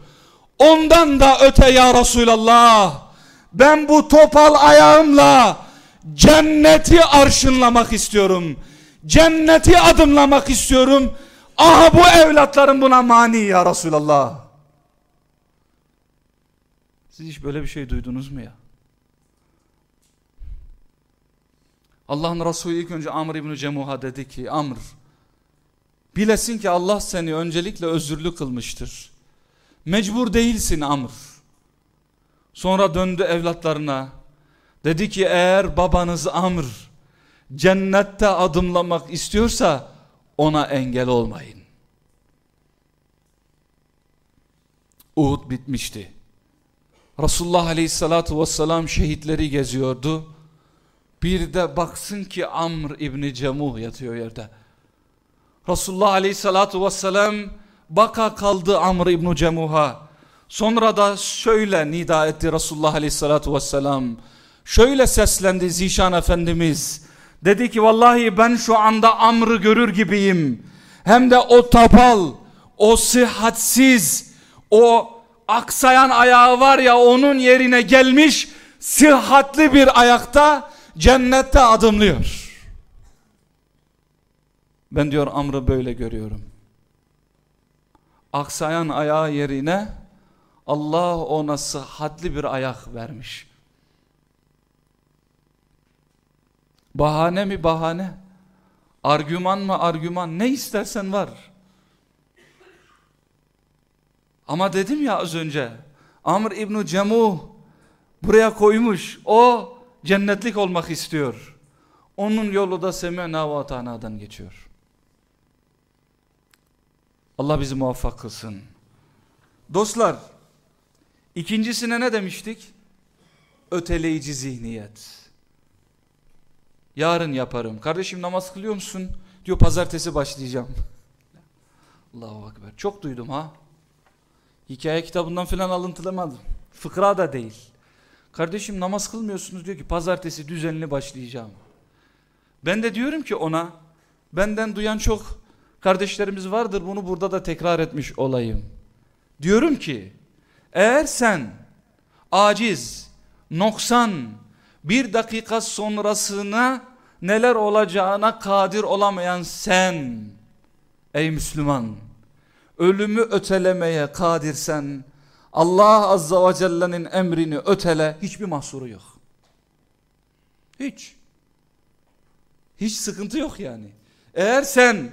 Ondan da öte ya Resulallah. Ben bu topal ayağımla cenneti arşınlamak istiyorum. Cenneti adımlamak istiyorum. Aha bu evlatların buna mani ya Resulallah. Siz hiç böyle bir şey duydunuz mu ya? Allah'ın Resulü ilk önce Amr İbni Cemuh'a dedi ki Amr bilesin ki Allah seni öncelikle özürlü kılmıştır. Mecbur değilsin Amr. Sonra döndü evlatlarına. Dedi ki eğer babanız Amr cennette adımlamak istiyorsa ona engel olmayın. Uhud bitmişti. Resulullah Aleyhisselatü Vesselam şehitleri geziyordu. Bir de baksın ki Amr İbni Cemuh yatıyor yerde. Resulullah Aleyhisselatü Vesselam baka kaldı Amr İbni Cemuh'a. Sonra da şöyle nida etti Resulullah Aleyhisselatü Vesselam. Şöyle seslendi Zişan Efendimiz. Dedi ki vallahi ben şu anda Amr'ı görür gibiyim. Hem de o tapal, o sıhhatsiz, o aksayan ayağı var ya onun yerine gelmiş sıhhatli bir ayakta cennette adımlıyor. Ben diyor Amr'ı böyle görüyorum. Aksayan ayağı yerine Allah ona sıhhatli bir ayak vermiş. Bahane mi bahane? Argüman mı argüman? Ne istersen var. Ama dedim ya az önce Amr İbni Cemuh buraya koymuş. O cennetlik olmak istiyor. Onun yolu da semena ve tana'dan geçiyor. Allah bizi muvaffak kılsın. Dostlar, ikincisine ne demiştik? Öteleyici zihniyet. Yarın yaparım. Kardeşim namaz kılıyor musun? Diyor pazartesi başlayacağım. Allahu Ekber. Çok duydum ha. Hikaye kitabından filan alıntılamadım. Fıkra da değil. Kardeşim namaz kılmıyorsunuz diyor ki pazartesi düzenli başlayacağım. Ben de diyorum ki ona benden duyan çok kardeşlerimiz vardır bunu burada da tekrar etmiş olayım. Diyorum ki eğer sen aciz, noksan, bir dakika sonrasına neler olacağına kadir olamayan sen ey Müslüman ölümü ötelemeye kadirsen Allah Azza ve Celle'nin emrini ötele hiçbir mahsuru yok. Hiç. Hiç sıkıntı yok yani. Eğer sen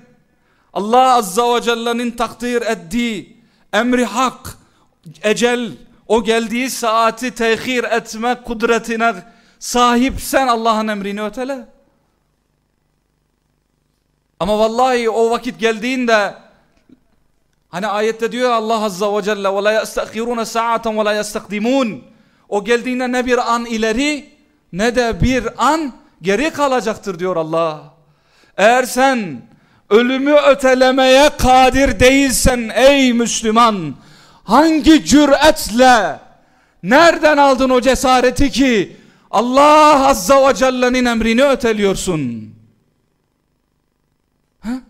Allah Azza ve Celle'nin takdir ettiği emri hak, ecel, o geldiği saati tehir etme kudretine sahipsen Allah'ın emrini ötele. Ama vallahi o vakit geldiğinde hani ayette diyor Allah Azza ve Celle ve la yastakiruna sa'aten ve la yastakdimun. O geldiğinde ne bir an ileri ne de bir an geri kalacaktır diyor Allah. Eğer sen ölümü ötelemeye kadir değilsen ey Müslüman hangi cüretle nereden aldın o cesareti ki Allah Azza ve Celle'nin emrini öteliyorsun? Ha?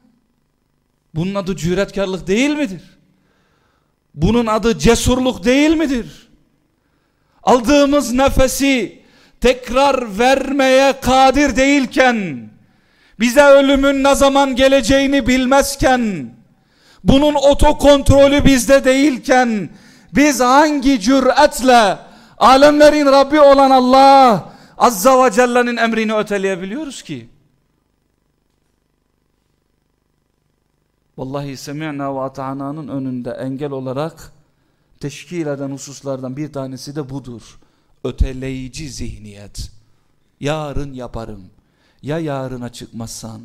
Bunun adı cüretkarlık değil midir? Bunun adı cesurluk değil midir? Aldığımız nefesi tekrar vermeye kadir değilken, bize ölümün ne zaman geleceğini bilmezken, bunun otokontrolü bizde değilken, biz hangi cüretle alemlerin Rabbi olan Allah Azza ve Celle'nin emrini öteleyebiliyoruz ki? Vallahi semi'na ve ata'na'nın önünde engel olarak teşkil eden hususlardan bir tanesi de budur. Öteleyici zihniyet. Yarın yaparım. Ya yarına çıkmazsan?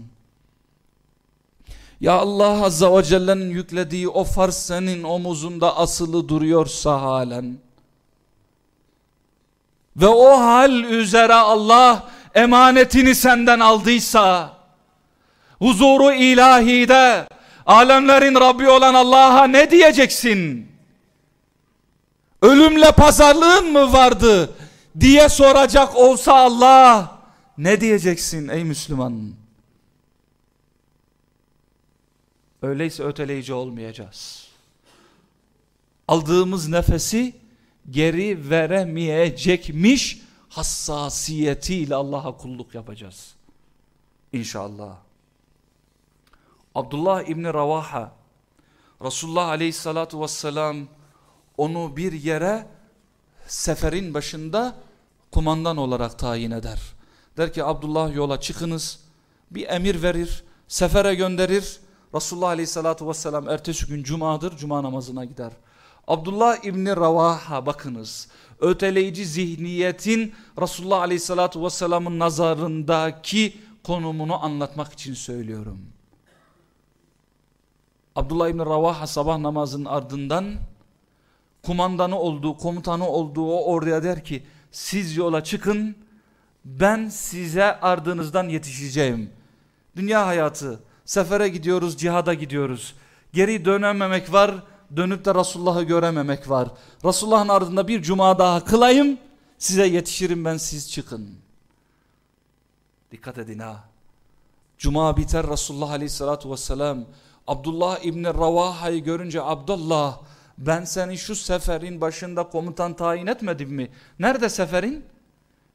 Ya Allah Azza ve Celle'nin yüklediği o farz senin omuzunda asılı duruyorsa halen ve o hal üzere Allah emanetini senden aldıysa huzuru ilahide alemlerin Rabbi olan Allah'a ne diyeceksin? Ölümle pazarlığın mı vardı diye soracak olsa Allah ne diyeceksin ey Müslüman? Öyleyse öteleyici olmayacağız. Aldığımız nefesi geri veremeyecekmiş hassasiyetiyle Allah'a kulluk yapacağız. İnşallah. Abdullah İbni Ravaha Resulullah Aleyhissalatu vesselam onu bir yere seferin başında kumandan olarak tayin eder. Der ki Abdullah yola çıkınız bir emir verir sefere gönderir Resulullah Aleyhissalatu vesselam ertesi gün cumadır cuma namazına gider. Abdullah İbni Ravaha bakınız öteleyici zihniyetin Resulullah Aleyhissalatu vesselamın nazarındaki konumunu anlatmak için söylüyorum. Abdullah İbni Ravaha sabah namazının ardından kumandanı olduğu, komutanı olduğu o oraya der ki siz yola çıkın ben size ardınızdan yetişeceğim. Dünya hayatı sefere gidiyoruz, cihada gidiyoruz. Geri dönememek var, dönüp de Resulullah'ı görememek var. Resulullah'ın ardında bir cuma daha kılayım, size yetişirim ben siz çıkın. Dikkat edin ha. Cuma biter Resulullah aleyhissalatu vesselam Abdullah İbni Ravaha'yı görünce Abdullah ben seni şu seferin başında komutan tayin etmedim mi? Nerede seferin?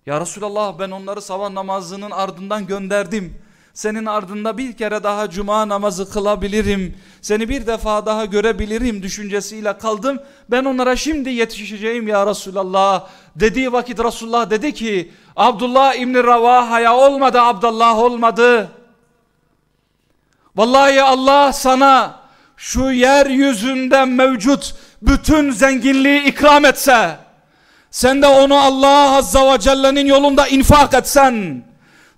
Ya Resulallah ben onları sabah namazının ardından gönderdim. Senin ardında bir kere daha cuma namazı kılabilirim. Seni bir defa daha görebilirim düşüncesiyle kaldım. Ben onlara şimdi yetişeceğim ya Resulallah. Dediği vakit Resulullah dedi ki Abdullah İbni Ravaha'ya olmadı Abdullah olmadı. Vallahi Allah sana şu yeryüzünde mevcut bütün zenginliği ikram etse sen de onu Allah Azza ve Celle'nin yolunda infak etsen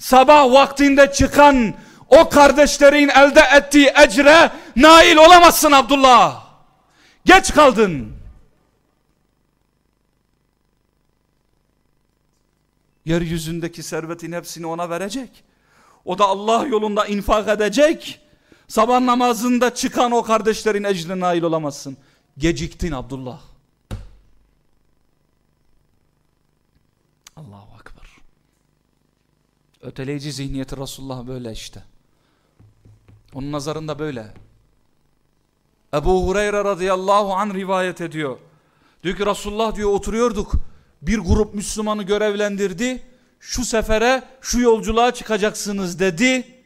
sabah vaktinde çıkan o kardeşlerin elde ettiği ecre nail olamazsın Abdullah. Geç kaldın. Yeryüzündeki servetin hepsini ona verecek. O da Allah yolunda infak edecek. Sabah namazında çıkan o kardeşlerin ecrine nail olamazsın. Geciktin Abdullah. Allahu Akbar. Öteleyici zihniyeti Resulullah böyle işte. Onun nazarında böyle. Ebu Hureyre radıyallahu an rivayet ediyor. Diyor ki Resulullah diyor oturuyorduk. Bir grup Müslümanı görevlendirdi. Şu sefere şu yolculuğa çıkacaksınız dedi.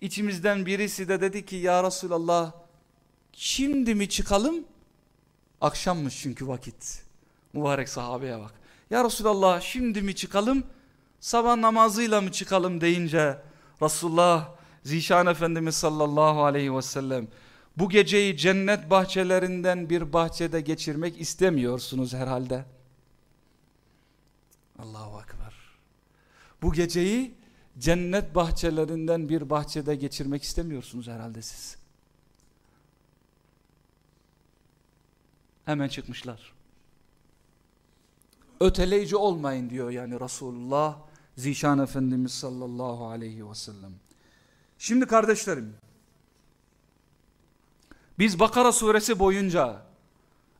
İçimizden birisi de dedi ki ya Resulallah şimdi mi çıkalım? Akşammış çünkü vakit. Mübarek sahabeye bak. Ya Resulallah şimdi mi çıkalım? Sabah namazıyla mı çıkalım deyince Resulullah Zişan Efendimiz sallallahu aleyhi ve sellem bu geceyi cennet bahçelerinden bir bahçede geçirmek istemiyorsunuz herhalde. Allahu Akbar. Bu geceyi cennet bahçelerinden bir bahçede geçirmek istemiyorsunuz herhalde siz. Hemen çıkmışlar. Öteleyici olmayın diyor yani Resulullah Zişan Efendimiz sallallahu aleyhi ve sellem. Şimdi kardeşlerim biz Bakara suresi boyunca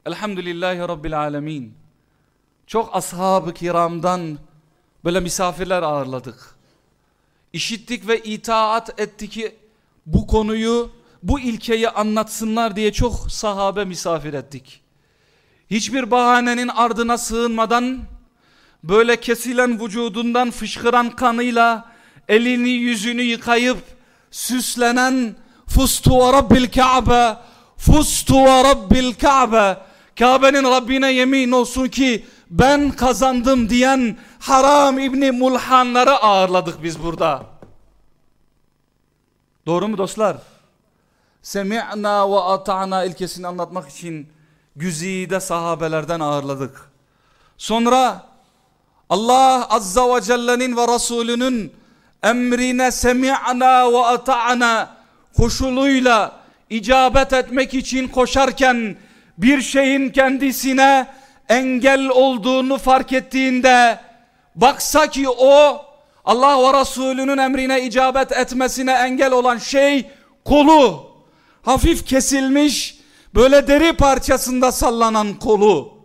Elhamdülillahi Rabbil Alemin çok ashab-ı kiramdan böyle misafirler ağırladık. İşittik ve itaat ettik ki bu konuyu bu ilkeyi anlatsınlar diye çok sahabe misafir ettik. Hiçbir bahanenin ardına sığınmadan böyle kesilen vücudundan fışkıran kanıyla elini yüzünü yıkayıp süslenen fustu ve rabbil ka'be fustu ve rabbil ka'be Kabe'nin Rabbine yemin olsun ki ben kazandım diyen Haram İbni Mulhanları ağırladık biz burada. Doğru mu dostlar? Semi'na ve ata'na ilkesini anlatmak için güzide sahabelerden ağırladık. Sonra Allah Azza ve Celle'nin ve Resulünün emrine semi'na ve ata'na koşuluyla icabet etmek için koşarken bir şeyin kendisine engel olduğunu fark ettiğinde baksa ki o Allah ve Resulünün emrine icabet etmesine engel olan şey kolu. Hafif kesilmiş böyle deri parçasında sallanan kolu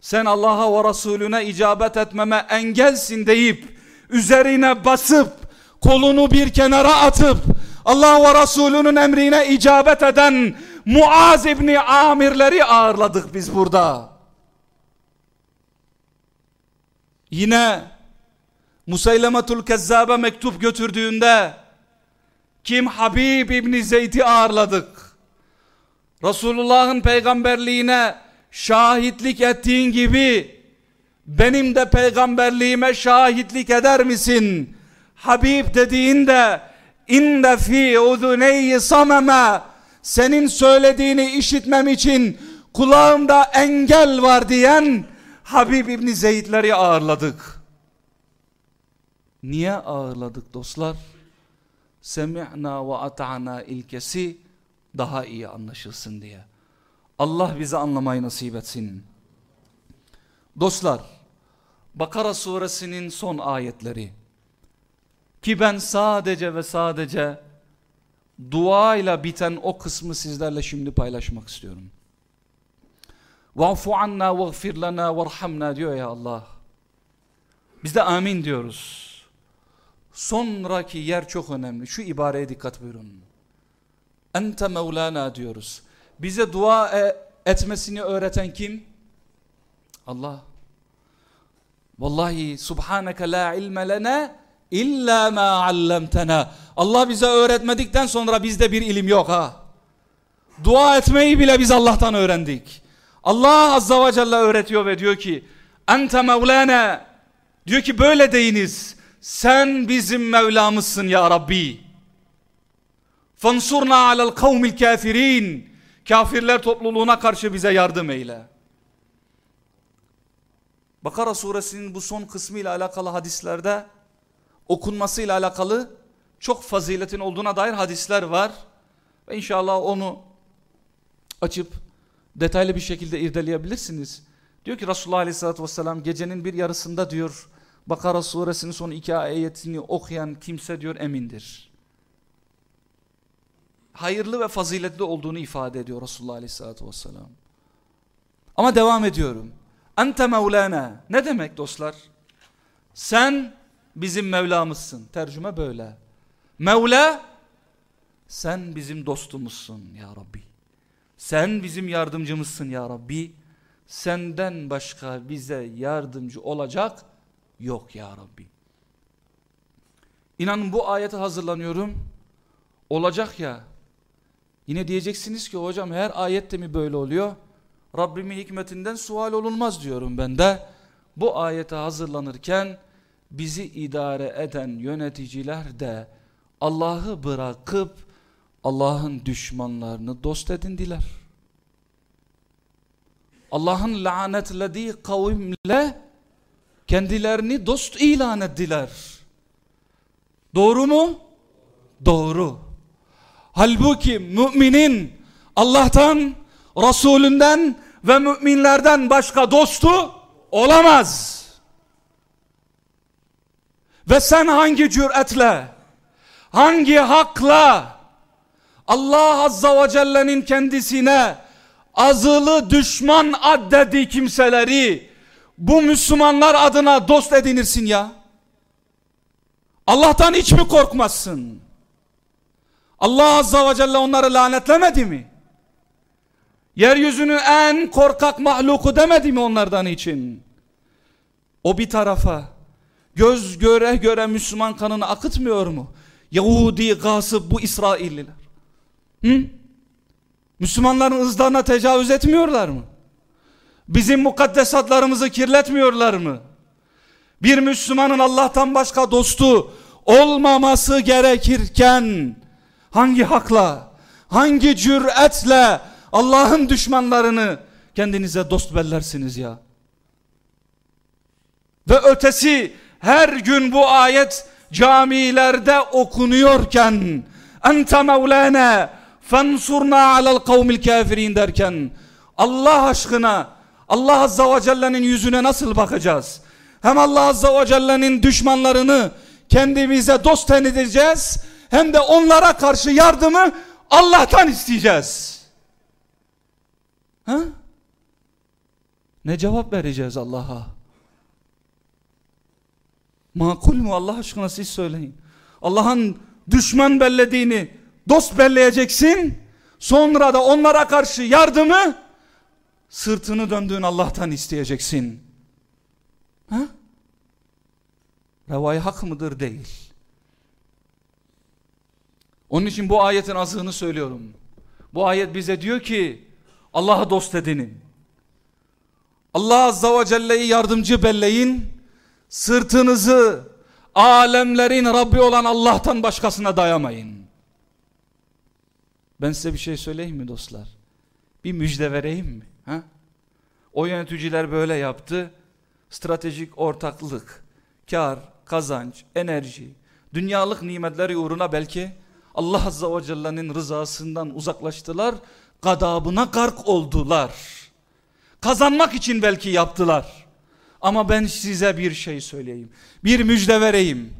sen Allah'a ve Resulüne icabet etmeme engelsin deyip üzerine basıp kolunu bir kenara atıp Allah ve Resulünün emrine icabet eden Muaz İbni Amirleri ağırladık biz burada. Yine Musaylemetul Kezzab'e mektup götürdüğünde kim Habib İbni Zeyd'i ağırladık. Resulullah'ın peygamberliğine şahitlik ettiğin gibi benim de peygamberliğime şahitlik eder misin? Habib dediğinde inde fi uduneyyi sameme senin söylediğini işitmem için kulağımda engel var diyen Habib İbni Zeydleri ağırladık. Niye ağırladık dostlar? Semi'na ve ata'na ilkesi daha iyi anlaşılsın diye. Allah bize anlamayı nasip etsin. Dostlar, Bakara suresinin son ayetleri ki ben sadece ve sadece dua ile biten o kısmı sizlerle şimdi paylaşmak istiyorum. Va'fu anna veğfir lana verhamna diyor ya Allah. Biz de amin diyoruz. Sonraki yer çok önemli. Şu ibareye dikkat buyurun. Ente Mevlana diyoruz. Bize dua e etmesini öğreten kim? Allah. Vallahi subhaneke la ilme lena illa ma allamtena. Allah bize öğretmedikten sonra bizde bir ilim yok ha. Dua etmeyi bile biz Allah'tan öğrendik. Allah azza ve celle öğretiyor ve diyor ki ente mevlana diyor ki böyle deyiniz sen bizim Mevlamızsın ya Rabbi fansurna alel kavmil kafirin kafirler topluluğuna karşı bize yardım eyle Bakara suresinin bu son kısmı ile alakalı hadislerde okunması ile alakalı çok faziletin olduğuna dair hadisler var ve inşallah onu açıp detaylı bir şekilde irdeleyebilirsiniz. Diyor ki Resulullah Aleyhisselatü Vesselam gecenin bir yarısında diyor Bakara suresinin son iki ayetini okuyan kimse diyor emindir. Hayırlı ve faziletli olduğunu ifade ediyor Resulullah Aleyhisselatü Vesselam. Ama devam ediyorum. Ente Mevlana. Ne demek dostlar? Sen bizim Mevlamızsın. Tercüme böyle. Mevla sen bizim dostumuzsun ya Rabbi. Sen bizim yardımcımızsın ya Rabbi. Senden başka bize yardımcı olacak yok ya Rabbi. İnanın bu ayete hazırlanıyorum. Olacak ya. Yine diyeceksiniz ki hocam her ayette mi böyle oluyor? Rabbimin hikmetinden sual olunmaz diyorum ben de. Bu ayete hazırlanırken bizi idare eden yöneticiler de Allah'ı bırakıp Allah'ın düşmanlarını dost edindiler. Allah'ın lanetlediği kavimle kendilerini dost ilan ettiler. Doğru mu? Doğru. Halbuki müminin Allah'tan, Resulünden ve müminlerden başka dostu olamaz. Ve sen hangi cüretle, hangi hakla Allah Azza ve Celle'nin kendisine azılı düşman addediği kimseleri bu Müslümanlar adına dost edinirsin ya. Allah'tan hiç mi korkmazsın? Allah Azza ve Celle onları lanetlemedi mi? Yeryüzünün en korkak mahluku demedi mi onlardan için? O bir tarafa göz göre göre Müslüman kanını akıtmıyor mu? Yahudi gasıp bu İsrailliler. Hı? Müslümanların ızlarına tecavüz etmiyorlar mı? Bizim mukaddesatlarımızı kirletmiyorlar mı? Bir Müslümanın Allah'tan başka dostu olmaması gerekirken hangi hakla, hangi cüretle Allah'ın düşmanlarını kendinize dost bellersiniz ya? Ve ötesi her gün bu ayet camilerde okunuyorken ente mevlana fansurna alel kavmil kafirin derken Allah aşkına Allah azza ve celle'nin yüzüne nasıl bakacağız? Hem Allah azza ve celle'nin düşmanlarını kendimize dost edeceğiz hem de onlara karşı yardımı Allah'tan isteyeceğiz. Ha? Ne cevap vereceğiz Allah'a? Makul mu Allah aşkına siz söyleyin. Allah'ın düşman bellediğini dost belleyeceksin. Sonra da onlara karşı yardımı sırtını döndüğün Allah'tan isteyeceksin. Ha? Revai hak mıdır? Değil. Onun için bu ayetin azığını söylüyorum. Bu ayet bize diyor ki Allah'a dost edinin. Allah Azza ve Celle'yi yardımcı belleyin. Sırtınızı alemlerin Rabbi olan Allah'tan başkasına dayamayın. Ben size bir şey söyleyeyim mi dostlar? Bir müjde vereyim mi? Ha? O yöneticiler böyle yaptı. Stratejik ortaklık, kar, kazanç, enerji, dünyalık nimetleri uğruna belki Allah Azza ve Celle'nin rızasından uzaklaştılar. Gadabına gark oldular. Kazanmak için belki yaptılar. Ama ben size bir şey söyleyeyim. Bir müjde vereyim.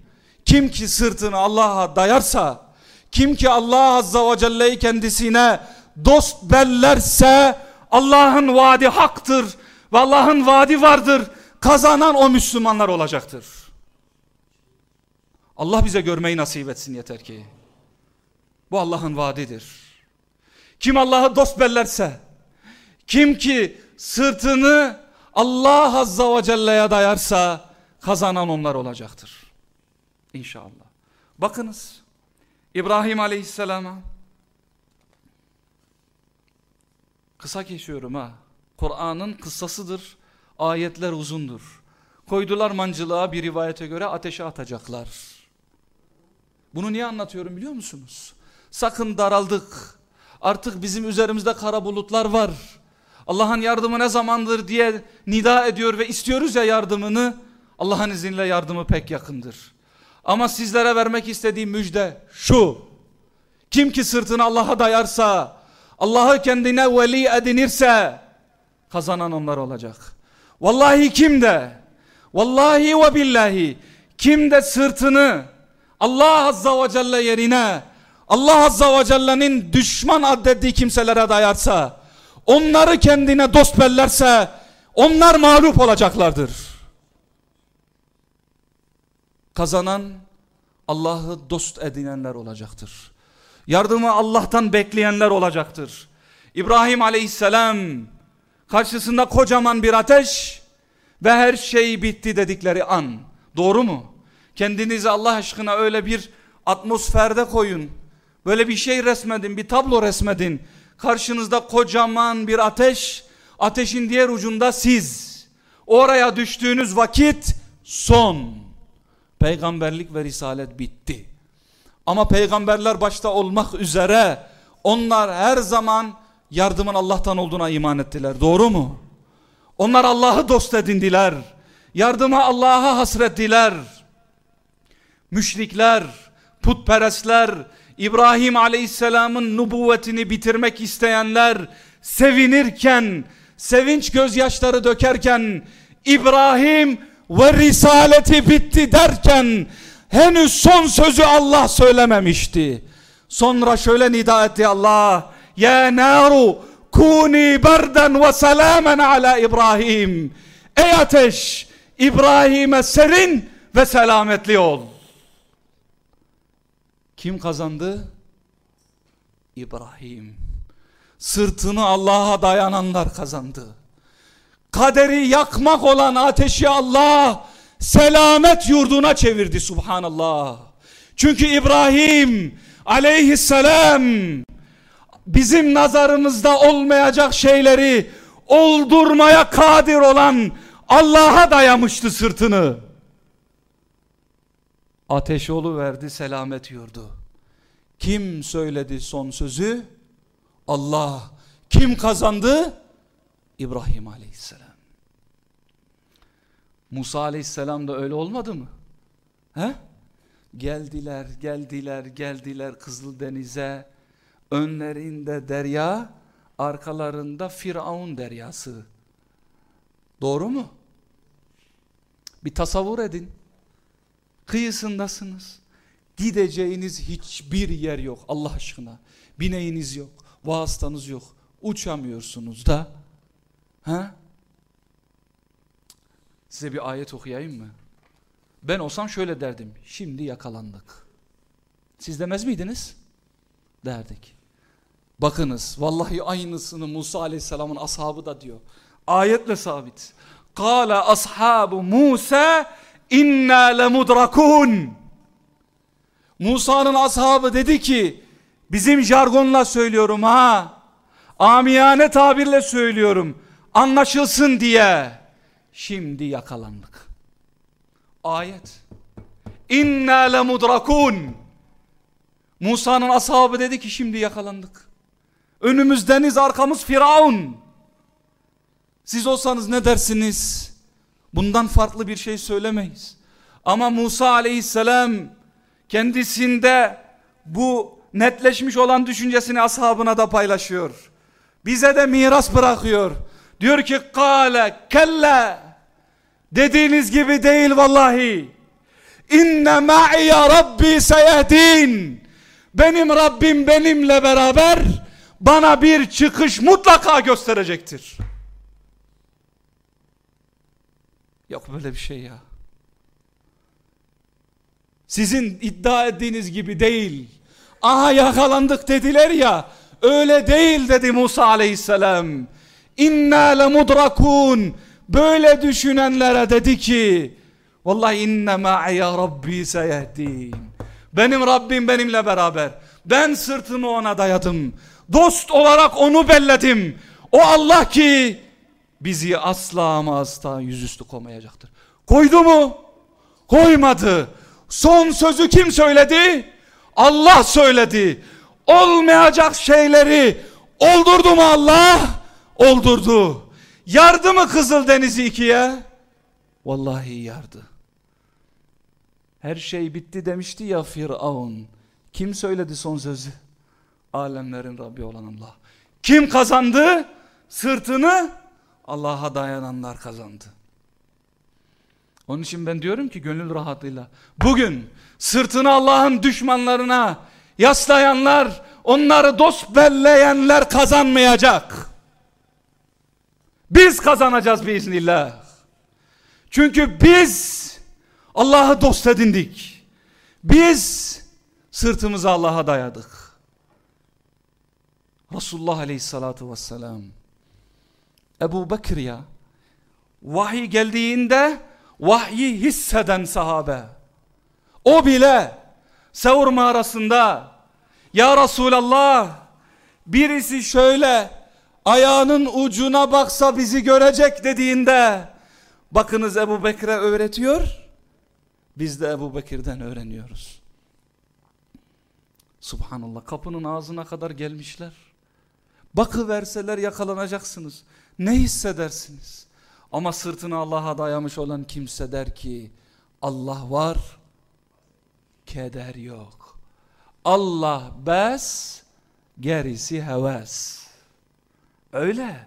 Kim ki sırtını Allah'a dayarsa, kim ki Allah Azza ve Celle'yi kendisine dost bellerse Allah'ın vaadi haktır ve Allah'ın vaadi vardır. Kazanan o Müslümanlar olacaktır. Allah bize görmeyi nasip etsin yeter ki. Bu Allah'ın vaadidir. Kim Allah'ı dost bellerse, kim ki sırtını Allah Azza ve Celle'ye dayarsa kazanan onlar olacaktır. İnşallah. Bakınız İbrahim Aleyhisselam'a kısa kesiyorum ha. Kur'an'ın kıssasıdır. Ayetler uzundur. Koydular mancılığa bir rivayete göre ateşe atacaklar. Bunu niye anlatıyorum biliyor musunuz? Sakın daraldık. Artık bizim üzerimizde kara bulutlar var. Allah'ın yardımı ne zamandır diye nida ediyor ve istiyoruz ya yardımını. Allah'ın izniyle yardımı pek yakındır. Ama sizlere vermek istediğim müjde şu. Kim ki sırtını Allah'a dayarsa, Allah'ı kendine veli edinirse kazanan onlar olacak. Vallahi kim de, vallahi ve billahi kim de sırtını Allah Azza ve Celle yerine Allah Azza ve Celle'nin düşman addettiği kimselere dayarsa onları kendine dost bellerse onlar mağlup olacaklardır. Kazanan Allah'ı dost edinenler olacaktır. Yardımı Allah'tan bekleyenler olacaktır. İbrahim aleyhisselam karşısında kocaman bir ateş ve her şey bitti dedikleri an. Doğru mu? Kendinizi Allah aşkına öyle bir atmosferde koyun. Böyle bir şey resmedin, bir tablo resmedin. Karşınızda kocaman bir ateş, ateşin diğer ucunda siz. Oraya düştüğünüz vakit son. Peygamberlik ve risalet bitti. Ama peygamberler başta olmak üzere onlar her zaman yardımın Allah'tan olduğuna iman ettiler. Doğru mu? Onlar Allah'ı dost edindiler. Yardıma Allah'a hasrettiler. Müşrikler, putperestler, İbrahim Aleyhisselam'ın nubuvvetini bitirmek isteyenler sevinirken, sevinç gözyaşları dökerken İbrahim ve risaleti bitti derken henüz son sözü Allah söylememişti. Sonra şöyle nida etti Allah. Ya naru kuni berden ve selamen ala İbrahim. Ey ateş İbrahim'e serin ve selametli ol. Kim kazandı? İbrahim. Sırtını Allah'a dayananlar kazandı. Kaderi yakmak olan ateşi Allah selamet yurduna çevirdi subhanallah. Çünkü İbrahim aleyhisselam bizim nazarımızda olmayacak şeyleri oldurmaya kadir olan Allah'a dayamıştı sırtını. Ateş verdi selamet yurdu. Kim söyledi son sözü? Allah. Kim kazandı? İbrahim aleyhisselam. Musa aleyhisselam da öyle olmadı mı? He? Geldiler, geldiler, geldiler Kızıldeniz'e. Önlerinde derya, arkalarında Firavun deryası. Doğru mu? Bir tasavvur edin. Kıyısındasınız. Gideceğiniz hiçbir yer yok Allah aşkına. Bineğiniz yok, vasıtanız yok. Uçamıyorsunuz da. Ha? Size bir ayet okuyayım mı? Ben olsam şöyle derdim. Şimdi yakalandık. Siz demez miydiniz? Derdik. Bakınız vallahi aynısını Musa aleyhisselamın ashabı da diyor. Ayetle sabit. Kale ashabu Musa inna lemudrakun. Musa'nın ashabı dedi ki bizim jargonla söylüyorum ha. Amiyane tabirle söylüyorum. Anlaşılsın diye. Şimdi yakalandık. Ayet. İnna lemudrakun. Musa'nın ashabı dedi ki şimdi yakalandık. Önümüz deniz arkamız Firavun. Siz olsanız ne dersiniz? Bundan farklı bir şey söylemeyiz. Ama Musa aleyhisselam kendisinde bu netleşmiş olan düşüncesini ashabına da paylaşıyor. Bize de miras bırakıyor. Diyor ki kale kelle dediğiniz gibi değil vallahi. İnne ma'iye rabbi seyehdin. Benim Rabbim benimle beraber bana bir çıkış mutlaka gösterecektir. Yok böyle bir şey ya. Sizin iddia ettiğiniz gibi değil. Aha yakalandık dediler ya. Öyle değil dedi Musa aleyhisselam. İnna lemudrakun. Böyle düşünenlere dedi ki. Vallahi inne ma'ya rabbi seyehdin. Benim Rabbim benimle beraber. Ben sırtımı ona dayadım. Dost olarak onu belledim. O Allah ki bizi asla ama asla yüzüstü koymayacaktır. Koydu mu? Koymadı. Son sözü kim söyledi? Allah söyledi. Olmayacak şeyleri oldurdu mu Allah? Oldurdu. Yardı mı Kızıldeniz'i ikiye? Vallahi yardı. Her şey bitti demişti ya Firavun. Kim söyledi son sözü? Alemlerin Rabbi olan Allah. Kim kazandı? Sırtını Allah'a dayananlar kazandı. Onun için ben diyorum ki gönül rahatlığıyla bugün sırtını Allah'ın düşmanlarına yaslayanlar, onları dost belleyenler kazanmayacak. Biz kazanacağız biiznillah. Çünkü biz Allah'ı dost edindik. Biz sırtımızı Allah'a dayadık. Resulullah Aleyhissalatu vesselam Ebu Bekir ya. Vahiy geldiğinde vahyi hisseden sahabe. O bile Sevr mağarasında ya Resulallah birisi şöyle ayağının ucuna baksa bizi görecek dediğinde bakınız Ebu Bekir'e öğretiyor biz de Ebu Bekir'den öğreniyoruz. Subhanallah kapının ağzına kadar gelmişler. Bakı verseler yakalanacaksınız ne hissedersiniz ama sırtını Allah'a dayamış olan kimse der ki Allah var keder yok. Allah bes gerisi heves. Öyle.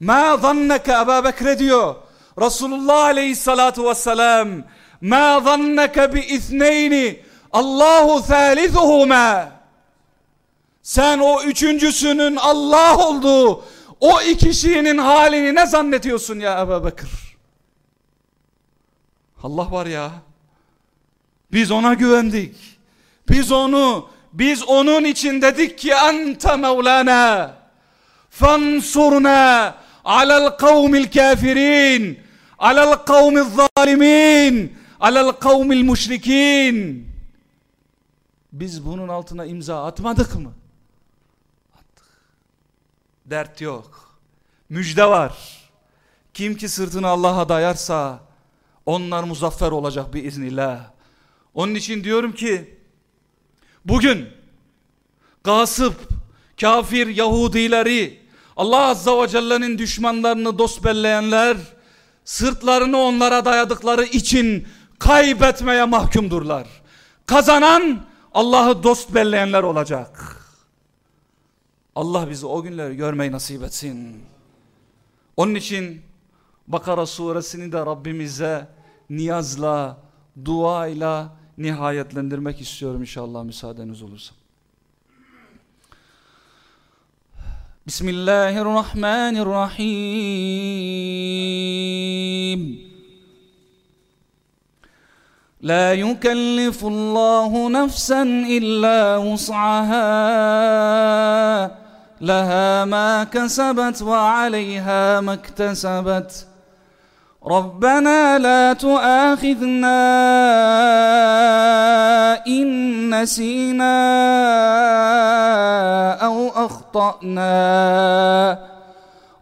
Ma zanneke Ebu Bekir diyor. Resulullah aleyhissalatu vesselam ma zanneke bi ithneyni Allahu thalithuhuma sen o üçüncüsünün Allah olduğu o iki kişinin halini ne zannediyorsun ya Ebu Bekir? Allah var ya. Biz ona güvendik. Biz onu, biz onun için dedik ki ente mevlana. Fansurna alel kavmil kafirin. Alel kavmil zalimin. Alel kavmil müşrikin. Biz bunun altına imza atmadık mı? Dert yok. müjde var. Kim ki sırtını Allah'a dayarsa onlar muzaffer olacak biiznillah. Onun için diyorum ki bugün gasıp, kafir Yahudileri, Allah Azza ve Celle'nin düşmanlarını dost belleyenler sırtlarını onlara dayadıkları için kaybetmeye mahkumdurlar. Kazanan Allah'ı dost belleyenler olacak. Allah bizi o günleri görmeyi nasip etsin. Onun için Bakara suresini de Rabbimize niyazla, duayla nihayetlendirmek istiyorum inşallah müsaadeniz olursa. Bismillahirrahmanirrahim. لا يكلف الله نفسا الا وسعها لها ما كسبت وعليها ما اكتسبت. ربنا لا تؤاخذنا إن نسينا أو أخطأنا.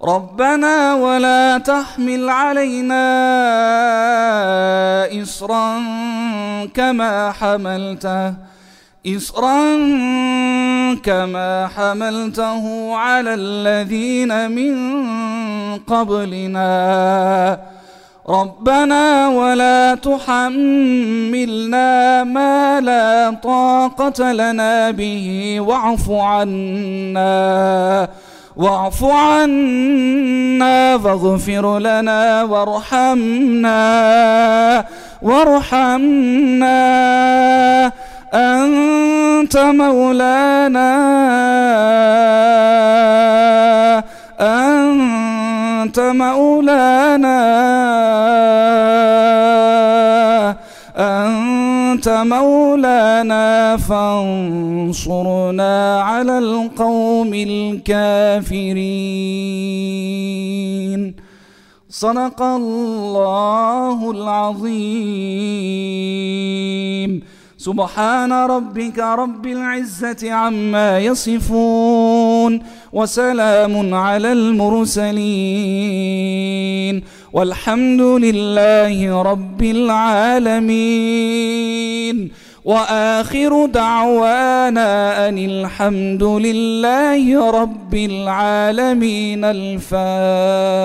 ربنا ولا تحمل علينا إصرا كما حملته. إصرا كما حملته على الذين من قبلنا. ربنا ولا تحملنا ما لا طاقة لنا به. واعف عنا واعف عنا واغفر لنا وارحمنا وارحمنا. أنت مولانا. أنت مولانا. أنت مولانا. فانصرنا على القوم الكافرين. صدق الله العظيم. سبحان ربك رب العزة عما يصفون وسلام على المرسلين والحمد لله رب العالمين وآخر دعوانا أن الحمد لله رب العالمين الفاتحة